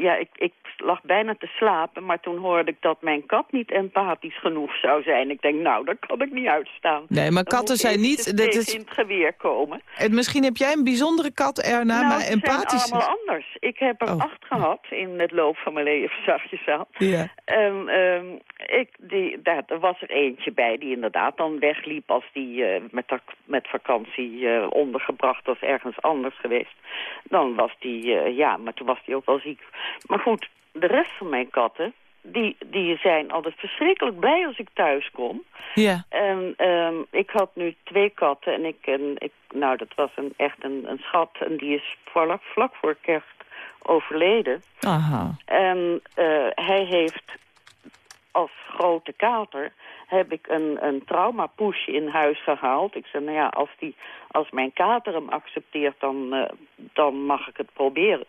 ja, ik, ik lag bijna te slapen... maar toen hoorde ik dat mijn kat niet empathisch genoeg zou zijn. Ik denk, nou, dat kan ik niet uitstaan. Nee, maar Dan katten zijn niet... Dat is, in het geweer komen. en misschien heb jij een bijzondere kat, Erna, nou, maar empathisch... zijn allemaal anders. Ik heb er Oh. acht gehad in het loop van mijn leven, [LAUGHS] zachtjes aan. Ja. En ehm, ik, die, daar, er was er eentje bij die inderdaad dan wegliep als die eh, met, met vakantie eh, ondergebracht was ergens anders geweest. Dan was die, eh, ja, maar toen was die ook wel ziek. Maar goed, de rest van mijn katten, die, die zijn altijd verschrikkelijk blij als ik thuis kom. Ja. En ehm, ik had nu twee katten en ik, en ik nou dat was een, echt een, een schat en die is vlak, vlak voor kerst overleden. Aha. En eh, hij heeft als grote kater heb ik een, een traumapoesje in huis gehaald. Ik zei, nou ja, als, die, als mijn kater hem accepteert, dan, eh, dan mag ik het proberen.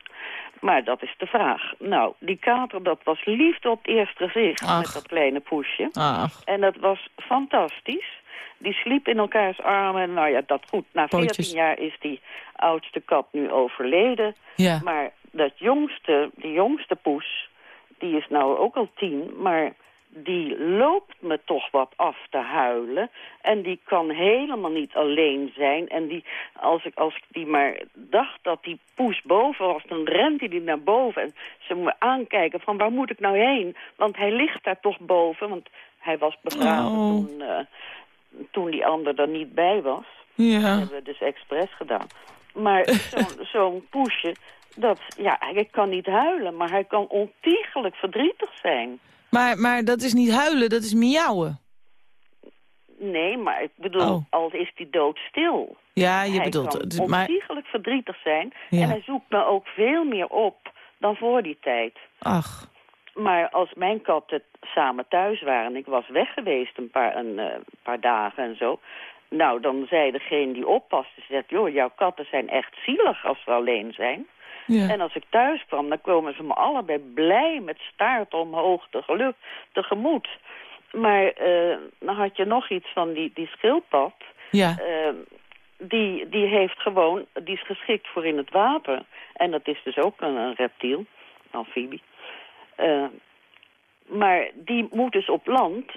Maar dat is de vraag. Nou, die kater, dat was liefde op het eerste gezicht Ach. met dat kleine poesje. Ach. En dat was fantastisch. Die sliep in elkaars armen. Nou ja, dat goed. Na 14 Pootjes. jaar is die oudste kat nu overleden. Ja. Maar dat jongste, die jongste poes, die is nou ook al tien, maar die loopt me toch wat af te huilen. En die kan helemaal niet alleen zijn. En die, als, ik, als ik die maar dacht dat die poes boven was, dan rent hij die naar boven. En ze me aankijken van waar moet ik nou heen? Want hij ligt daar toch boven, want hij was begraven Oh. toen, eh, toen die ander er niet bij was. Dat Ja. hebben we dus expres gedaan. Maar [LAUGHS] zo'n zo'n poesje, Dat, ja, hij kan niet huilen, maar hij kan ontiegelijk verdrietig zijn. Maar, maar dat is niet huilen, dat is miauwen. Nee, maar ik bedoel, Oh. al is hij doodstil. Ja, je hij bedoelt... kan het, maar, ontiegelijk verdrietig zijn. Ja. En hij zoekt me ook veel meer op dan voor die tijd. ach, Maar als mijn katten samen thuis waren... ik was weg geweest een paar, een eh, paar dagen en zo... nou, dan zei degene die oppaste... ze zegt, joh, jouw katten zijn echt zielig als ze alleen zijn. Ja. En als ik thuis kwam, dan komen ze me allebei blij... met staart omhoog te geluk, tegemoet. Maar eh, dan had je nog iets van die, die schildpad... ja. Eh, die, die heeft gewoon, die is geschikt voor in het water. En dat is dus ook een, een reptiel, amfibie. Eh, maar die moet dus op land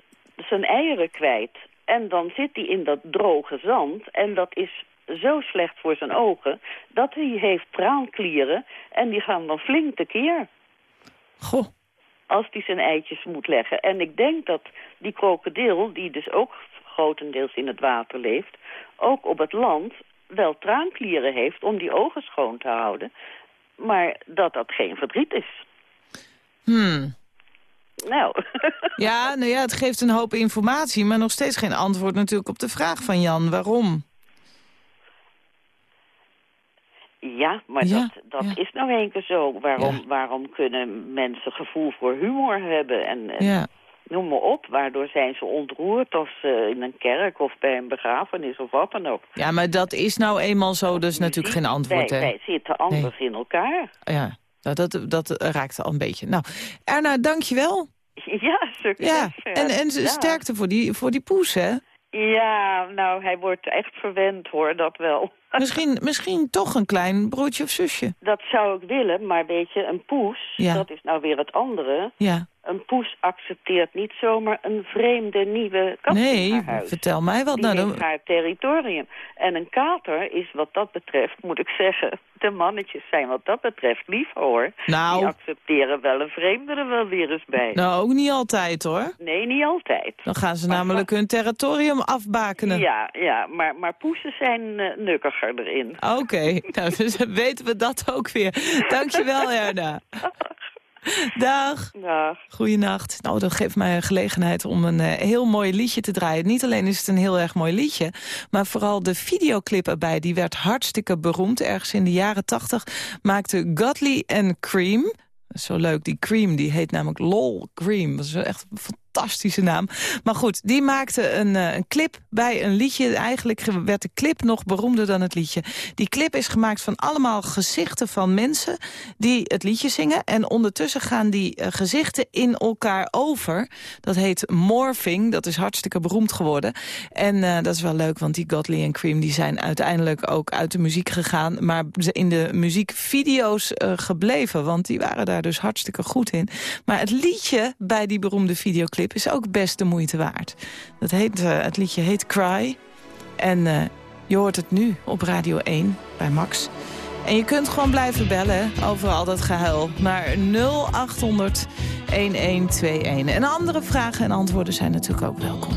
zijn eieren kwijt. En dan zit hij in dat droge zand. En dat is zo slecht voor zijn ogen... dat hij heeft traanklieren en die gaan dan flink tekeer. Goh, Als hij zijn eitjes moet leggen. En ik denk dat die krokodil, die dus ook grotendeels in het water leeft... ook op het land wel traanklieren heeft om die ogen schoon te houden. Maar dat dat geen verdriet is. hmm. Nou, [LAUGHS] Ja, nou ja, het geeft een hoop informatie, maar nog steeds geen antwoord natuurlijk op de vraag van Jan. Waarom? Ja, maar Ja, dat, dat ja. is nou een keer zo. Waarom, Ja. waarom kunnen mensen gevoel voor humor hebben? En, noem maar op, waardoor zijn ze ontroerd als ze in een kerk of bij een begrafenis of wat dan ook. ja maar dat is nou eenmaal zo, dus natuurlijk geen antwoord, wij, hè? wij zitten anders in elkaar. Ja, nou, dat, dat raakt al een beetje. Nou, Erna, dankjewel. [LAUGHS] Ja, succes. Ja, en, en sterkte voor die, voor die poes, hè? Ja, nou, hij wordt echt verwend, hoor, dat wel. [LAUGHS] Misschien, misschien toch een klein broertje of zusje. Dat zou ik willen, maar weet je, een poes, Ja. dat is nou weer het andere. Ja, Een poes accepteert niet zomaar een vreemde nieuwe kat in nee, haar huis. vertel mij wat. Die Nou, dan, haar territorium. En een kater is wat dat betreft, moet ik zeggen... [LAUGHS] de mannetjes zijn wat dat betreft lief, hoor. Die nou, accepteren wel een vreemde er wel weer eens bij. nou, ook niet altijd, hoor. Nee, niet altijd. Dan gaan ze namelijk hun territorium afbakenen. Ja, ja maar, maar poesen zijn eh, nukkiger erin. Oké, [LAUGHS] nou, dus weten we dat ook weer. Dankjewel, Erna. [LAUGHS] [LAUGHS] Dag. Dag. Goeienacht. Nou, dat geeft mij een gelegenheid om een eh, heel mooi liedje te draaien. Niet alleen is het een heel erg mooi liedje... maar vooral de videoclip erbij. Die werd hartstikke beroemd. Ergens in de jaren tachtig maakte Godly en Cream... Zo leuk, die Cream, die heet namelijk LOL Cream. Dat is echt een fantastische naam. Maar goed, die maakte een, eh, een clip bij een liedje. Eigenlijk werd de clip nog beroemder dan het liedje. Die clip is gemaakt van allemaal gezichten van mensen die het liedje zingen. En ondertussen gaan die eh, gezichten in elkaar over. Dat heet morphing, dat is hartstikke beroemd geworden. En eh, dat is wel leuk, want die Godly en Cream... die zijn uiteindelijk ook uit de muziek gegaan... maar in de muziekvideo's gebleven, want die waren daar dus hartstikke goed in. Maar het liedje bij die beroemde videoclip is ook best de moeite waard. Dat heet, eh, het liedje heet Cry. En eh, je hoort het nu op Radio 1 bij Max. En je kunt gewoon blijven bellen over al dat gehuil. naar 0800 1121. En andere vragen en antwoorden zijn natuurlijk ook welkom.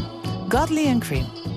Godly and Cream.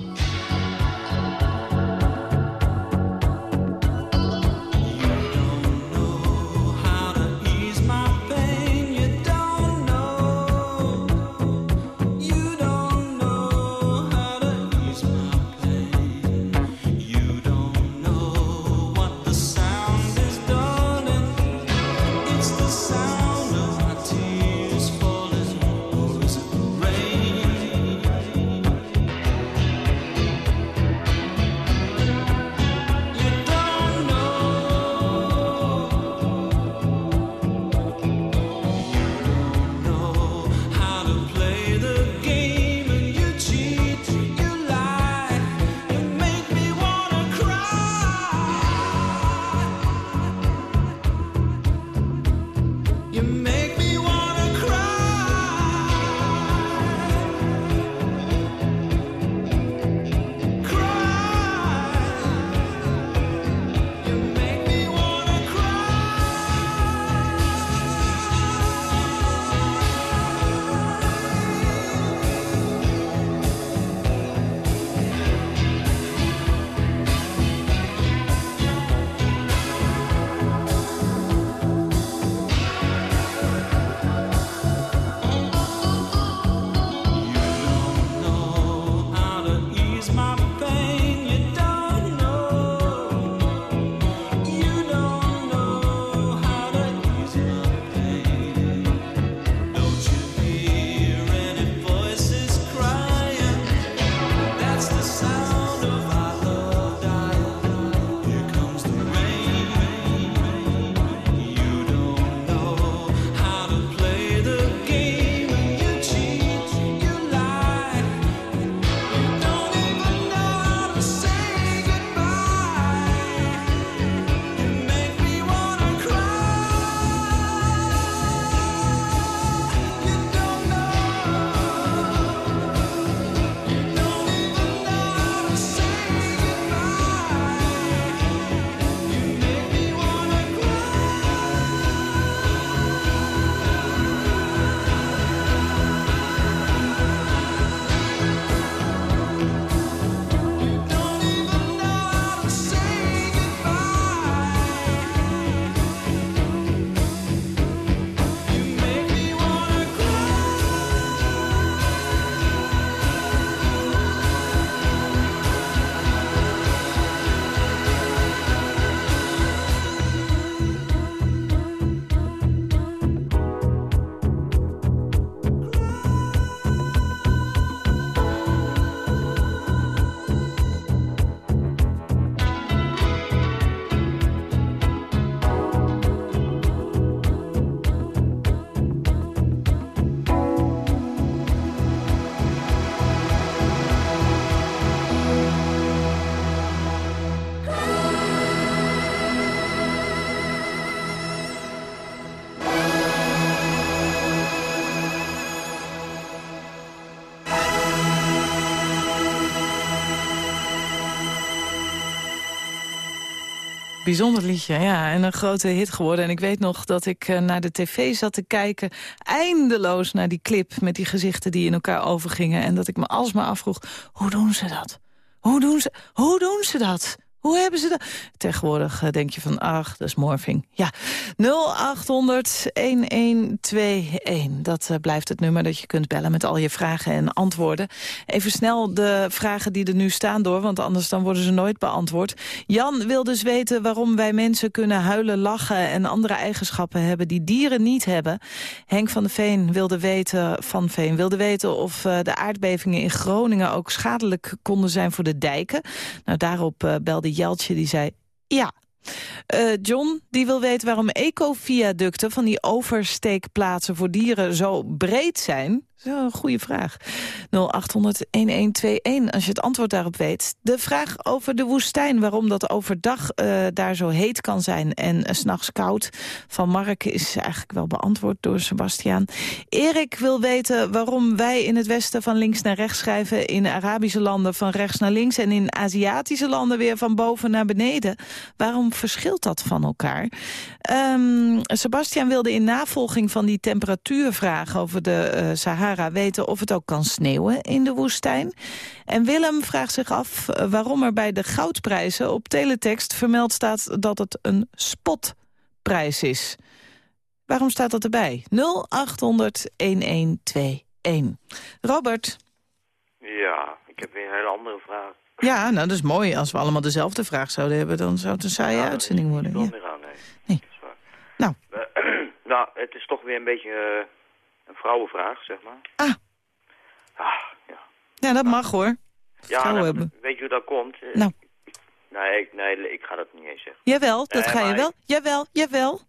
Bijzonder liedje, ja. En een grote hit geworden. En ik weet nog dat ik eh, naar de tv zat te kijken... eindeloos naar die clip met die gezichten die in elkaar overgingen. En dat ik me alsmaar afvroeg, hoe doen ze dat? Hoe doen ze, hoe doen ze dat? Hoe hebben ze dat? Tegenwoordig eh, denk je van, ach, dat is morphing. Ja, 0800-1121. Dat uh, blijft het nummer dat je kunt bellen met al je vragen en antwoorden. Even snel de vragen die er nu staan door, want anders dan worden ze nooit beantwoord. Jan wil dus weten waarom wij mensen kunnen huilen, lachen... en andere eigenschappen hebben die dieren niet hebben. Henk van de Veen wilde weten, van Veen wilde weten... of uh, de aardbevingen in Groningen ook schadelijk konden zijn voor de dijken. Nou, daarop belde Jeltje die zei ja. Uh, John die wil weten waarom ecoviaducten van die oversteekplaatsen voor dieren zo breed zijn. Is een goede vraag. 0800-1121 als je het antwoord daarop weet. De vraag over de woestijn, waarom dat overdag uh, daar zo heet kan zijn... en uh, s'nachts koud van Mark is eigenlijk wel beantwoord door Sebastiaan. Erik wil weten waarom wij in het westen van links naar rechts schrijven... in Arabische landen van rechts naar links... en in Aziatische landen weer van boven naar beneden. Waarom verschilt dat van elkaar? Um, Sebastiaan wilde in navolging van die temperatuurvraag over de uh, Sahara weten of het ook kan sneeuwen in de woestijn. En Willem vraagt zich af waarom er bij de goudprijzen op teletext vermeld staat dat het een spotprijs is. Waarom staat dat erbij? 0800-1121. Robert? Ja, ik heb weer een hele andere vraag. Ja, nou dat is mooi. Als we allemaal dezelfde vraag zouden hebben, dan zou het een saaie ja, uitzending worden. Ja. Meer aan, nee. nee. Nou. [CLEARS THROAT] nou, het is toch weer een beetje uh, een vrouwenvraag, zeg maar. Ah. Ah, ja. Ja, dat mag hoor. Ja, nou, weet je hoe dat komt? Eh, Nou. Nee, ik, nee, ik ga dat niet eens zeggen. Jawel, dat Nee, ga je wel. Jawel, jawel.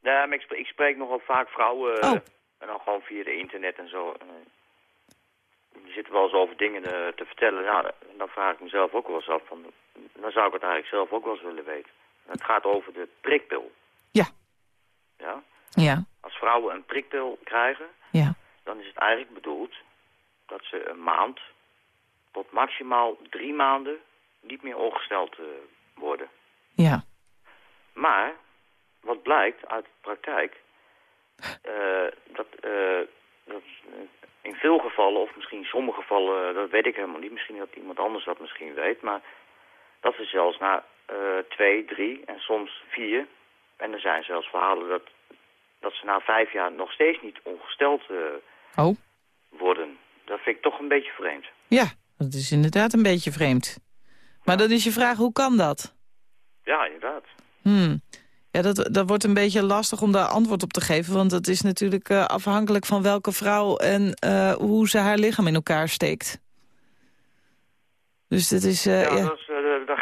Nee, maar ik, spreek, ik spreek nogal vaak vrouwen. Oh. eh, En dan gewoon via de internet en zo. En, eh, die zitten wel eens over dingen te vertellen. Nou, dan vraag ik mezelf ook wel eens af. Van, dan zou ik het eigenlijk zelf ook wel eens willen weten. Het gaat over de prikpil. Ja. Ja? Ja, Als vrouwen een prikpil krijgen, ja. dan is het eigenlijk bedoeld dat ze een maand tot maximaal drie maanden niet meer ongesteld eh, worden. Ja. Maar, wat blijkt uit de praktijk, eh, dat, eh, dat in veel gevallen, of misschien in sommige gevallen, dat weet ik helemaal niet, misschien dat iemand anders dat misschien weet, maar dat ze zelfs na twee, drie en soms vier, en er zijn zelfs verhalen dat, dat ze na vijf jaar nog steeds niet ongesteld eh, Oh. worden. Dat vind ik toch een beetje vreemd. Ja, dat is inderdaad een beetje vreemd. Maar dan is je vraag, hoe kan dat? Ja, inderdaad. Hmm. Ja, dat, dat wordt een beetje lastig om daar antwoord op te geven. Want dat is natuurlijk eh, afhankelijk van welke vrouw en eh, hoe ze haar lichaam in elkaar steekt. Dus het is ja, ja, Dat is,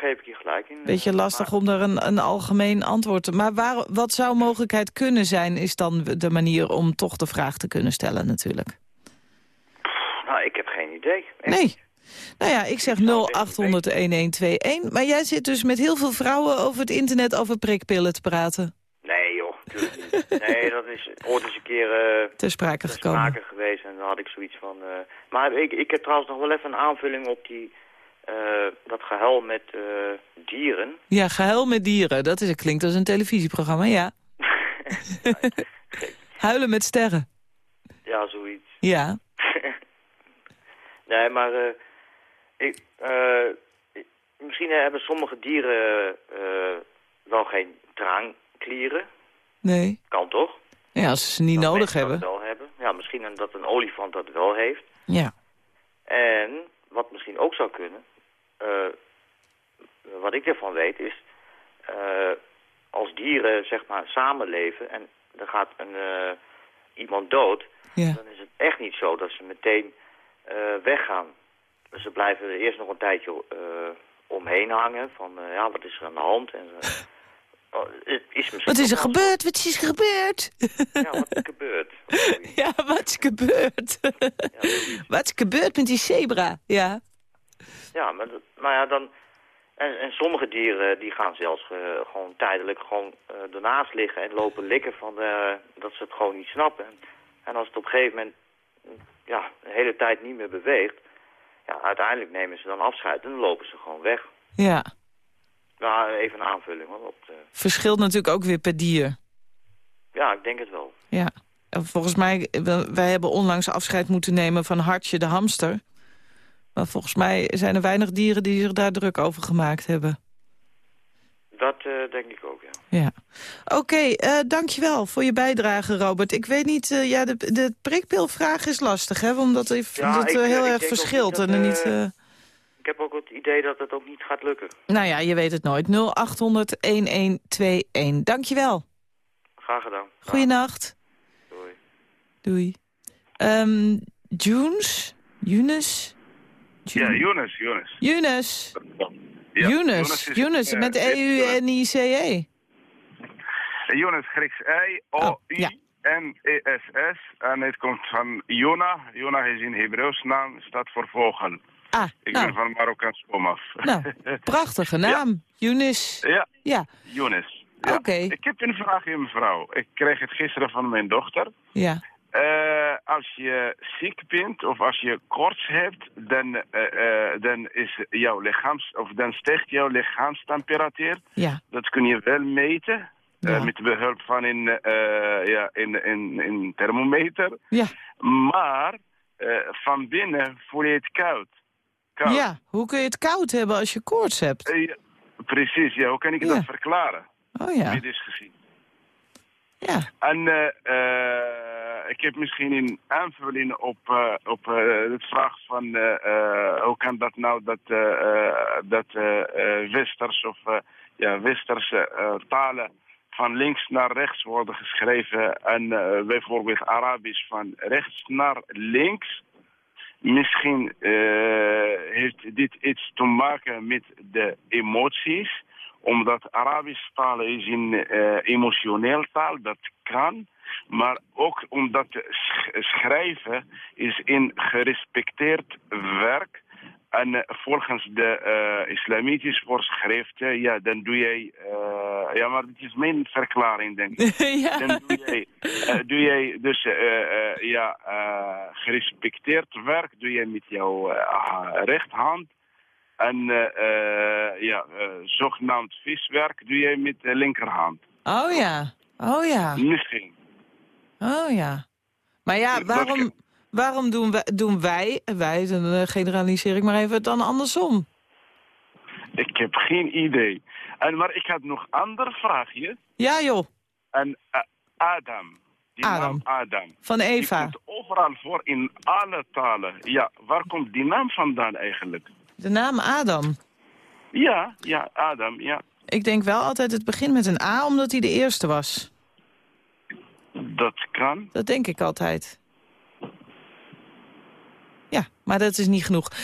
geef ik je gelijk in. beetje lastig om daar een, een algemeen antwoord te... Maar waar, wat zou mogelijkheid kunnen zijn, is dan de manier om toch de vraag te kunnen stellen natuurlijk. Nou, ik heb geen idee. Nee. Nou ja, ik zeg 0800-1121. Maar jij zit dus met heel veel vrouwen over het internet over prikpillen te praten. Nee joh, natuurlijk niet. Nee, dat is ooit eens een keer eh, Ter sprake ter gekomen. sprake geweest en dan had ik zoiets van... eh, maar ik, ik heb trouwens nog wel even een aanvulling op die, dat gehuil met eh, dieren. Ja, gehuil met dieren. Dat is, klinkt als een televisieprogramma, ja. [LAUGHS] Huilen met sterren. Ja, zoiets. Ja. [LAUGHS] nee, maar eh, ik, eh, misschien hebben sommige dieren eh, wel geen traanklieren. Nee. Kan toch? Ja, als ze ze niet Dat nodig hebben. wel hebben. Ja, misschien dat een olifant dat wel heeft. Ja. En wat misschien ook zou kunnen, eh, wat ik ervan weet, is eh, als dieren zeg maar samenleven en er gaat een, eh, iemand dood, Ja. dan is het echt niet zo dat ze meteen eh, weggaan. Dus ze blijven er eerst nog een tijdje eh, omheen hangen van eh, ja, wat is er aan de hand? En, eh, [LAUGHS] oh, het is misschien Wat is er gebeurd? Wat is er gebeurd? Ja, wat is gebeurd? [LAUGHS] ja, wat is gebeurd? wat is gebeurd met die zebra? Ja. Ja, maar, dat- maar ja, dan... En, en sommige dieren die gaan zelfs eh, gewoon tijdelijk gewoon eh, ernaast liggen en lopen likken van eh, dat ze het gewoon niet snappen. En als het op een gegeven moment ja, de hele tijd niet meer beweegt, ja, uiteindelijk nemen ze dan afscheid en dan lopen ze gewoon weg. Ja. Nou, even een aanvulling. hoor. Op de... Verschilt natuurlijk ook weer per dier. Ja, ik denk het wel. Ja. En volgens mij, wij hebben onlangs afscheid moeten nemen van Hartje de hamster. Maar volgens mij zijn er weinig dieren die zich daar druk over gemaakt hebben. Dat eh, denk ik ook, ja. Ja. Oké, eh, dankjewel voor je bijdrage, Robert. Ik weet niet, eh, ja, de, de prikpilvraag is lastig, hè? Omdat het, Ja, ik, heel ik erg verschilt. dat, en er niet, Ik heb ook het idee dat het ook niet gaat lukken. Nou ja, je weet het nooit. 0800-1121. Dankjewel. Graag gedaan. Goeienacht. Doei. Doei. Ehm Junes? Younes? Ja. Younes. Ja, Younes. Younes, eh, met E-U-N-I-C-E. Grieks I, O, I, N, E, S, S. En het komt van Jona. Jona is in Hebreeuws naam, staat voor vogel. Ah, Ik nou. ben van Marokkaans kom af. Nou, prachtige [LAUGHS] naam. Younes. Ja, Ja. Ja. Oké. Ik heb een vraagje, mevrouw. Ik kreeg het gisteren van mijn dochter. ja. Eh, als je ziek bent of als je koorts hebt, dan, eh, eh, dan, is jouw lichaams, of dan stijgt jouw lichaamstemperatuur. Ja. Dat kun je wel meten. Ja. met behulp van een, ja, een, een, een thermometer. Ja. Maar van binnen voel je het koud. koud. Ja, hoe kun je het koud hebben als je koorts hebt? Ja, precies, ja. Hoe kan ik dat verklaren? Oh ja. Medisch gezien. Ja. En eh, eh, ik heb misschien een aanvulling op, eh, op het vraag van hoe kan dat nou dat, dat westers of ja, westerse talen van links naar rechts worden geschreven en bijvoorbeeld Arabisch van rechts naar links. Misschien heeft dit iets te maken met de emoties omdat Arabisch taal is een eh, emotioneel taal, dat kan. Maar ook omdat sch- schrijven is een gerespecteerd werk. En eh, volgens de eh, islamitische voorschriften, ja, dan doe jij... ja, maar het is mijn verklaring, denk ik. [LAUGHS] Ja. Dan doe jij, doe jij dus ja, gerespecteerd werk, doe jij met jouw rechterhand. En eh, eh, ja, eh, zogenaamd viswerk doe jij met de linkerhand. Oh ja. Oh ja. Misschien. Oh ja. Maar ja, waarom, waarom doen, wij, doen wij, wij, dan generaliseer ik maar even, het dan andersom? Ik heb geen idee. En, maar ik had nog een ander vraagje. Ja joh, En Adam. Die Adam. naam Adam. van Eva. Die komt overal voor in alle talen. Ja, waar komt die naam vandaan eigenlijk? De naam Adam. Ja, ja, Adam, ja. Ik denk wel altijd het begint met een A, omdat hij de eerste was. Dat kan. Dat denk ik altijd. Ja, maar dat is niet genoeg. 0800-1121,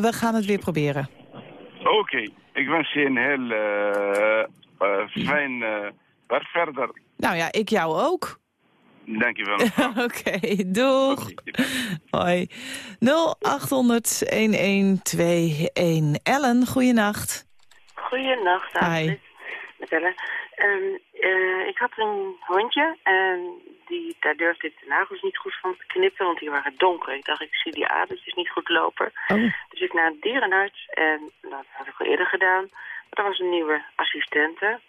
we gaan het weer proberen. Oké, ik wens je een heel eh, eh, fijn uh, werk verder. Nou ja, ik jou ook. Dankjewel. [LAUGHS] Oké, doeg. Hoi. 0800-1121. Ellen, goeienacht. Goeienacht, Hi. Met Ellen. Ehm, eh, ik had een hondje en die, daar durfde ik de nagels niet goed van te knippen, want die waren donker. Ik dacht, ik zie die adertjes niet goed lopen. Oh. Dus ik naar een dierenarts en nou, dat had ik al eerder gedaan. Maar er was een nieuwe assistente.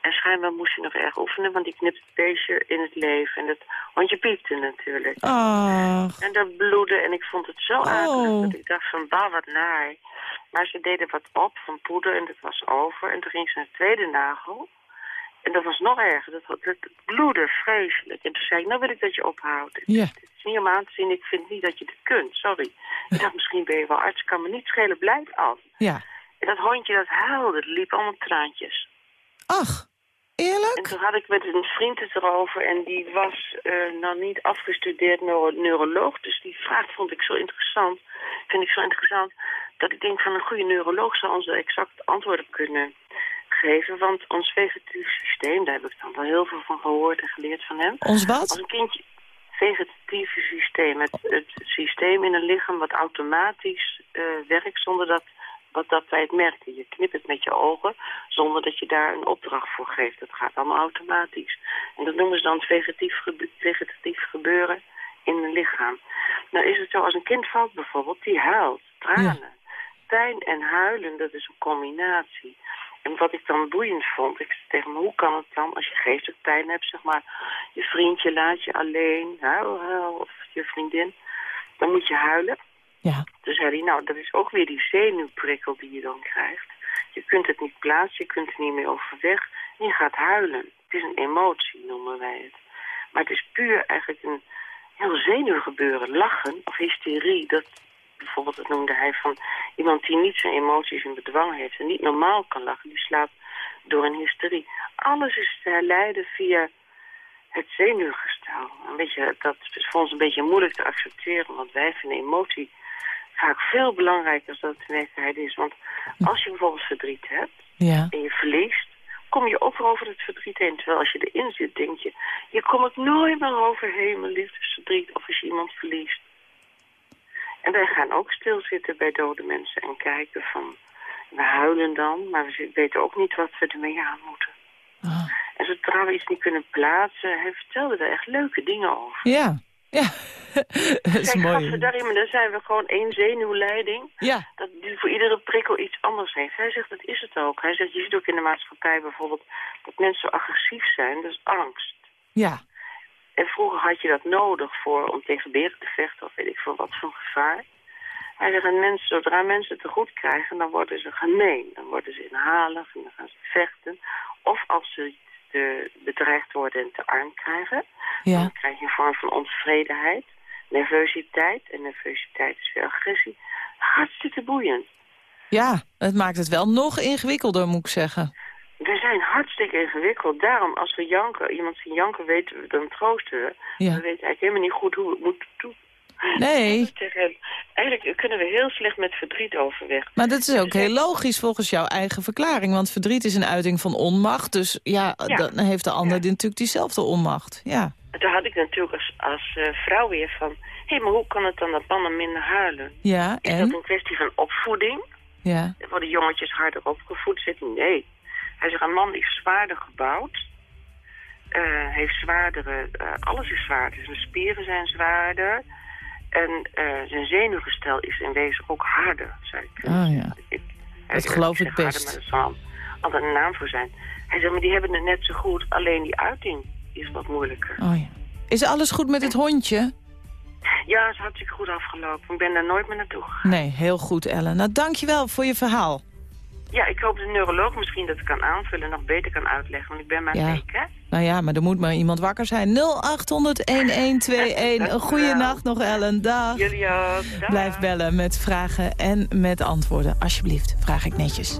En schijnbaar moest je nog erg oefenen, want die knipt het beestje in het leven. En dat hondje piepte natuurlijk. Ach. En dat bloedde en ik vond het zo akelig dat ik dacht van, bah, wat naar. Maar ze deden wat op van poeder en dat was over. En toen ging ze naar de tweede nagel. En dat was nog erger. Dat, dat, dat bloedde vreselijk. En toen zei ik, nou wil ik dat je ophoudt. Ja. Het is niet om aan te zien, ik vind niet dat je het kunt, sorry. Ik dacht, misschien ben je wel arts, kan me niet schelen, blijf af. Ja. En dat hondje dat huilde, het liep allemaal traantjes. Ach, En toen had ik met een vriend het erover en die was eh nou niet afgestudeerd neuro neuroloog. Dus die vraag vond ik zo interessant, vind ik zo interessant, dat ik denk van een goede neuroloog zou ons exact antwoorden kunnen geven. Want ons vegetatief systeem, daar heb ik dan wel heel veel van gehoord en geleerd van hem. Ons wat? Als een kindje, vegetatieve systeem, het, het systeem in een lichaam wat automatisch eh, werkt zonder dat wat dat wij het merken. Je knipt het met je ogen zonder dat je daar een opdracht voor geeft. Dat gaat allemaal automatisch. En dat noemen ze dan vegetatief, gebe vegetatief gebeuren in een lichaam. Nou is het zo, als een kind valt bijvoorbeeld, die huilt, tranen. pijn en huilen, dat is een combinatie. En wat ik dan boeiend vond, ik zei tegen me, hoe kan het dan als je geestelijk pijn hebt, zeg maar, je vriendje laat je alleen, huil, huil, of je vriendin, dan moet je huilen. Ja. Toen zei hij, nou, dat is ook weer die zenuwprikkel die je dan krijgt. Je kunt het niet plaatsen, je kunt er niet meer overweg je gaat huilen. Het is een emotie, noemen wij het. Maar het is puur eigenlijk een heel zenuwgebeuren. Lachen of hysterie, dat bijvoorbeeld, dat noemde hij van iemand die niet zijn emoties in bedwang heeft en niet normaal kan lachen, die slaapt door een hysterie. Alles is te herleiden via het zenuwgestel. Een beetje, dat is voor ons een beetje moeilijk te accepteren, want wij vinden emotie vaak veel belangrijker dan het in werkelijkheid is. Want als je bijvoorbeeld verdriet hebt Ja. en je verliest, kom je ook over het verdriet heen. Terwijl als je erin zit, denk je, je komt het nooit meer overheen, mijn liefdesverdriet, of als je iemand verliest. En wij gaan ook stilzitten bij dode mensen en kijken van, we huilen dan, maar we weten ook niet wat we ermee aan moeten. En zodra we iets niet kunnen plaatsen, hij vertelde er echt leuke dingen over. Ja, ja. [LAUGHS] dat is Kijk, mooi. daarin, dan zijn we gewoon één zenuwleiding. Ja. Dat die voor iedere prikkel iets anders heeft. Hij zegt, dat is het ook. Hij zegt, je ziet ook in de maatschappij bijvoorbeeld dat mensen zo agressief zijn. Dat is angst. Ja. En vroeger had je dat nodig voor, om tegen beren te vechten of weet ik veel wat voor gevaar. Hij zegt, en mensen, zodra mensen het te goed krijgen, dan worden ze gemeen. Dan worden ze inhalig en dan gaan ze vechten. Of als ze te bedreigd worden en te arm krijgen, Ja. dan krijg je een vorm van ontevredenheid, nervositeit. En nervositeit is weer agressie. Hartstikke boeiend. Ja, het maakt het wel nog ingewikkelder, moet ik zeggen. We zijn hartstikke ingewikkeld. Daarom, als we janken, iemand zien janken, weten we, dan troosten we. Ja. We weten eigenlijk helemaal niet goed hoe we het moeten. Nee. [LAUGHS] Eigenlijk kunnen we heel slecht met verdriet overweg. Maar dat is ook heel logisch volgens jouw eigen verklaring. Want verdriet is een uiting van onmacht. Dus ja, Ja. dan heeft de ander natuurlijk diezelfde onmacht. Ja. Daar had ik natuurlijk als, als eh, vrouw weer van... Hé, maar hoe kan het dan dat mannen minder huilen? Ja, Is dat en? een kwestie van opvoeding? Ja. Worden jongetjes harder opgevoed? Zit nee. Hij zegt, een man is zwaarder gebouwd. eh, heeft zwaardere... eh, alles is zwaarder. Zijn spieren zijn zwaarder. En eh, zijn zenuwgestel is in wezen ook harder, zei ik. Oh ja. Hij Dat geloof ik harder, best. Maar dat zal altijd een naam voor zijn. Hij zegt, maar die hebben het net zo goed. Alleen die uiting is wat moeilijker. Oh ja. Is alles goed met het hondje? Ja, het is hartstikke goed afgelopen. Ik ben daar nooit meer naartoe gegaan. Nee, heel goed, Ellen. Nou, dankjewel voor je verhaal. Ja, ik hoop de neuroloog misschien dat kan aanvullen en nog beter kan uitleggen. Want ik ben maar Ja. week, hè? Nou ja, maar er moet maar iemand wakker zijn. [LAUGHS] 0800-1121. Een goede nacht nog, Ellen. Dag. Dag. Blijf bellen met vragen en met antwoorden. Alsjeblieft, vraag ik netjes.